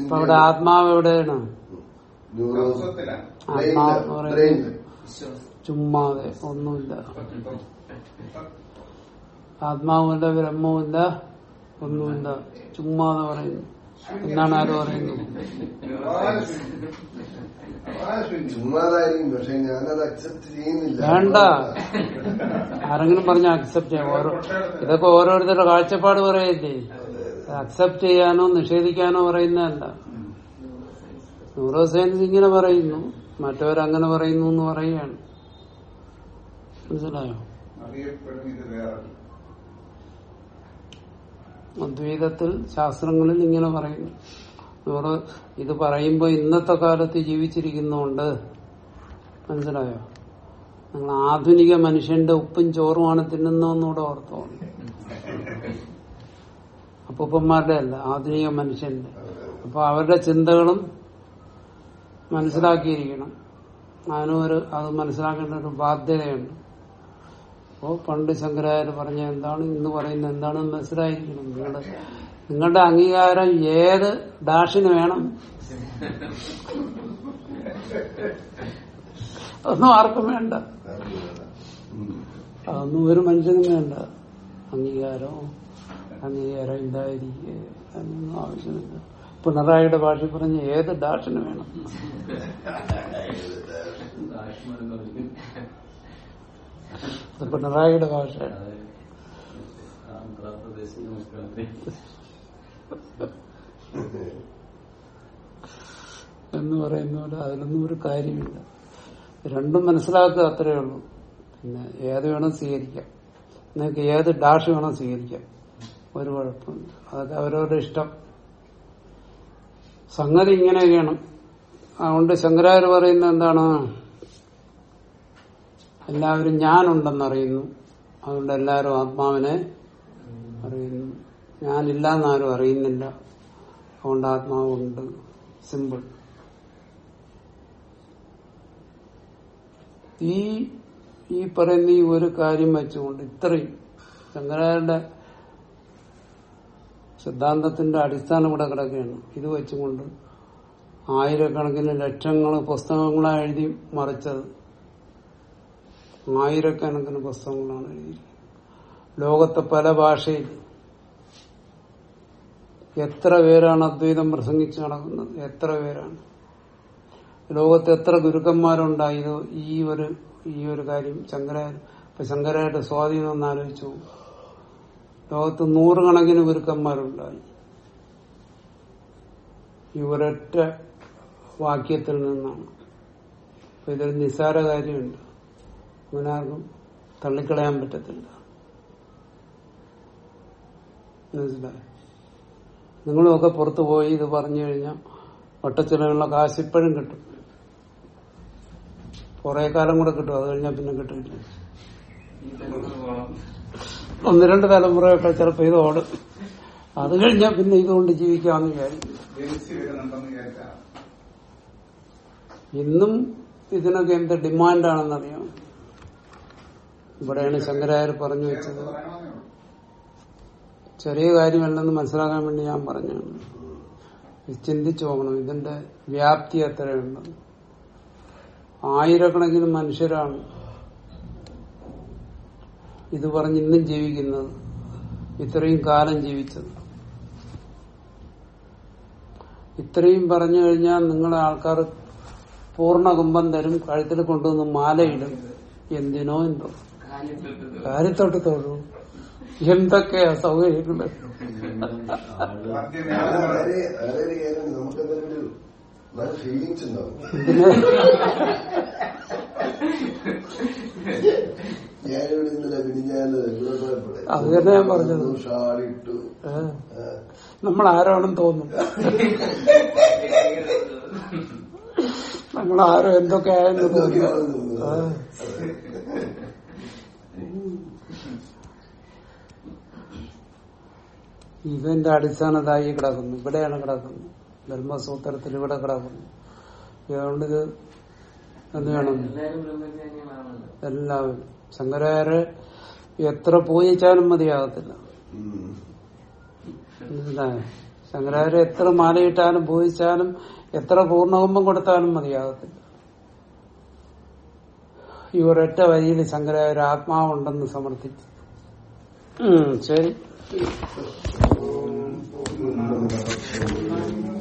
അപ്പൊ അവിടെ ആത്മാവ് എവിടെയാണ്? ആത്മാവ് ചുമ്മാതെ ഒന്നുമില്ല. ആത്മാവുമില്ല ബ്രഹ്മവുമില്ല ഒന്നുമില്ല. ചുമ്മാതെ പറയുന്നു. എന്നാണ് ആര് പറയുന്നത്. ചുമ്മാതായിരിക്കും പക്ഷെ ഞാനത് അക്സെപ്റ്റ് ചെയ്യുന്നില്ല. വേണ്ട. ആരെങ്കിലും പറഞ്ഞ അക്സെപ്റ്റ് ചെയ്യാം. ഓരോ ഇതൊക്കെ ഓരോരുത്തരുടെ കാഴ്ചപ്പാട് പറയല്ലേ? അക്സെപ്റ്റ് ചെയ്യാനോ നിഷേധിക്കാനോ പറയുന്നതല്ല. ന്യൂറോ സയൻസ് ഇങ്ങനെ പറയുന്നു. മറ്റവരങ്ങനെ പറയുന്നു എന്ന് പറയുകയാണ്. മനസ്സിലായോ? അറിയപ്പെടും ഇത് വേറെ അദ്വൈതത്തിൽ ശാസ്ത്രങ്ങളിൽ ഇങ്ങനെ പറയുന്നു. ന്യൂറോ ഇത് പറയുമ്പോൾ ഇന്നത്തെ കാലത്ത് ജീവിച്ചിരിക്കുന്നതുകൊണ്ട് മനസ്സിലായോ? നിങ്ങൾ ആധുനിക മനുഷ്യന്റെ ഉപ്പും ചോറുമാണ് തിന്നുന്നൂടെ ഓർത്തോണം അപ്പൂപ്പന്മാരുടെ അല്ല ആധുനിക മനുഷ്യന്റെ. അപ്പൊ അവരുടെ ചിന്തകളും മനസ്സിലാക്കിയിരിക്കണം. അതിനൊരു അത് മനസ്സിലാക്കേണ്ട ഒരു ബാധ്യതയുണ്ട്. അപ്പോ പണ്ട് ശങ്കരാചാര്യ പറഞ്ഞ എന്താണ് ഇന്ന് പറയുന്നത് എന്താണെന്ന് മനസ്സിലായിരിക്കണം നിങ്ങളുടെ നിങ്ങളുടെ അംഗീകാരം ഏത് ഡാഷിന് വേണം? അതൊന്നും ആർക്കും വേണ്ട. അതൊന്നും ഒരു മനുഷ്യനും വേണ്ട. അംഗീകാരം അംഗീകാരം ഇല്ലായിരിക്കുക എന്നൊന്നും ആവശ്യമില്ല. പിണറായിയുടെ ഭാഷ പറഞ്ഞ ഏത് ഡാഷിന് വേണം? അത് പിണറായിയുടെ ഭാഷ അതെ ആന്ധ്രാപ്രദേശ് എന്ന് പറയുന്ന പോലെ അതിലൊന്നും ഒരു കാര്യമില്ല. രണ്ടും മനസ്സിലാക്കുക അത്രയേ ഉള്ളൂ. പിന്നെ ഏത് വേണം സ്വീകരിക്കാം. നിങ്ങൾക്ക് ഏത് ഡാഷ് വേണം സ്വീകരിക്കാം. ഒരു കുഴപ്പമില്ല. അതൊക്കെ അവരവരുടെ ഇഷ്ടം. സംഗതി ഇങ്ങനെയൊക്കെയാണ് അതുകൊണ്ട് ശങ്കരാചാര്യ പറയുന്നത് എന്താണ്? എല്ലാവരും ഞാനുണ്ടെന്നറിയുന്നു. അതുകൊണ്ട് എല്ലാവരും ആത്മാവിനെ അറിയുന്നു. ഞാനില്ല എന്നാരും അറിയുന്നില്ല. അതുകൊണ്ട് ആത്മാവുണ്ട്. സിമ്പിൾ ഈ ഈ പറയുന്ന ഈ ഒരു കാര്യം വെച്ചുകൊണ്ട് ഇത്രയും ശങ്കരാചാര്യന്റെ സിദ്ധാന്തത്തിന്റെ അടിസ്ഥാനം ഇവിടെ കിടക്കുകയാണ്. ഇത് വെച്ചുകൊണ്ട് ആയിരക്കണക്കിന് ലക്ഷങ്ങൾ പുസ്തകങ്ങളാണ് എഴുതി മറിച്ചത്. ആയിരക്കണക്കിന് പുസ്തകങ്ങളാണ് ലോകത്തെ പല ഭാഷയിൽ എത്ര പേരാണ് അദ്വൈതം പ്രസംഗിച്ച് നടക്കുന്നത്? എത്ര പേരാണ്? ലോകത്ത് എത്ര ഗുരുക്കന്മാരുണ്ടായി ഈ ഒരു ഈ ഒരു കാര്യം ശങ്കരായ ഇപ്പൊ ശങ്കരായുടെ സ്വാധീനം ഒന്ന് ആലോചിച്ചു ലോകത്ത് നൂറുകണക്കിന് ഗുരുക്കന്മാരുണ്ടായി. ഈ ഒരൊറ്റ വാക്യത്തിൽ നിന്നാണ്. ഇതൊരു നിസ്സാര കാര്യമുണ്ട്. അങ്ങനെ ആർക്കും തള്ളിക്കളയാൻ പറ്റത്തില്ല. മനസിലായി നിങ്ങളുമൊക്കെ പുറത്തു പോയി ഇത് പറഞ്ഞു കഴിഞ്ഞാൽ വട്ടച്ചിലവുള്ള കാശ് ഇപ്പോഴും കിട്ടും. കുറെ കാലം കൂടെ കിട്ടും. അത് കഴിഞ്ഞാൽ പിന്നെ കിട്ടില്ല. ഒന്ന് രണ്ട് തലമുറയൊക്കെ ചിലപ്പോ ഇത് ഓടും. അത് കഴിഞ്ഞാൽ പിന്നെ ഇതുകൊണ്ട് ജീവിക്കാന്ന് വിചാരിക്കും ഇന്നും ഇതിനൊക്കെ എന്ത് ഡിമാൻഡാണെന്നറിയാം? ഇവിടെയാണ് ശങ്കരായർ പറഞ്ഞു വെച്ചത്. ചെറിയ കാര്യമല്ലെന്ന് മനസ്സിലാക്കാൻ വേണ്ടി ഞാൻ പറഞ്ഞാണ് ചിന്തിച്ചു പോകണം. ഇതിന്റെ വ്യാപ്തി എത്രയുണ്ട് ആയിരക്കണക്കിന് മനുഷ്യരാണ് ഇത് പറഞ്ഞ് ഇന്നും ജീവിക്കുന്നത്. ഇത്രയും കാലം ജീവിച്ചത്. ഇത്രയും പറഞ്ഞു കഴിഞ്ഞാൽ നിങ്ങളെ ആൾക്കാർ പൂർണ കുംഭം തരും. കഴുത്തിൽ കൊണ്ടുവന്ന് മാലയിടും. എന്തിനോ എന്തോ. കാര്യത്തോട്ട് തൊഴു എന്തൊക്കെയാ സൗകര്യങ്ങൾ? ആദ്യമേ അത് തന്നെ ഞാൻ പറഞ്ഞത്. നമ്മൾ ആരാണെന്ന് തോന്നും നമ്മൾ ആരോ എന്തൊക്കെ ആയെന്ന് തോന്നും ആ. ഇതിന്റെ അടിസ്ഥാനതായി കിടക്കുന്നു. ഇവിടെയാണ് കിടക്കുന്നത് ബ്രഹ്മസൂത്രത്തിൽ ഇവിടെ കിടക്കുന്നു. അതുകൊണ്ട് ഇത് എന്ത് വേണം? എല്ലാവരും. ശങ്കരാചാര്യ എത്ര പൂജിച്ചാലും മതിയാകത്തില്ല? ശങ്കരാചാര്യ എത്ര മാലയിട്ടാലും പൂജിച്ചാലും എത്ര പൂർണകുംഭം കൊടുത്താലും മതിയാകത്തില്ല. ഈ ഒരൊറ്റ വരിയിൽ ശങ്കരാചാര്യ ആത്മാവുണ്ടെന്ന് സമർത്ഥിച്ചു. ശരി. ഉം.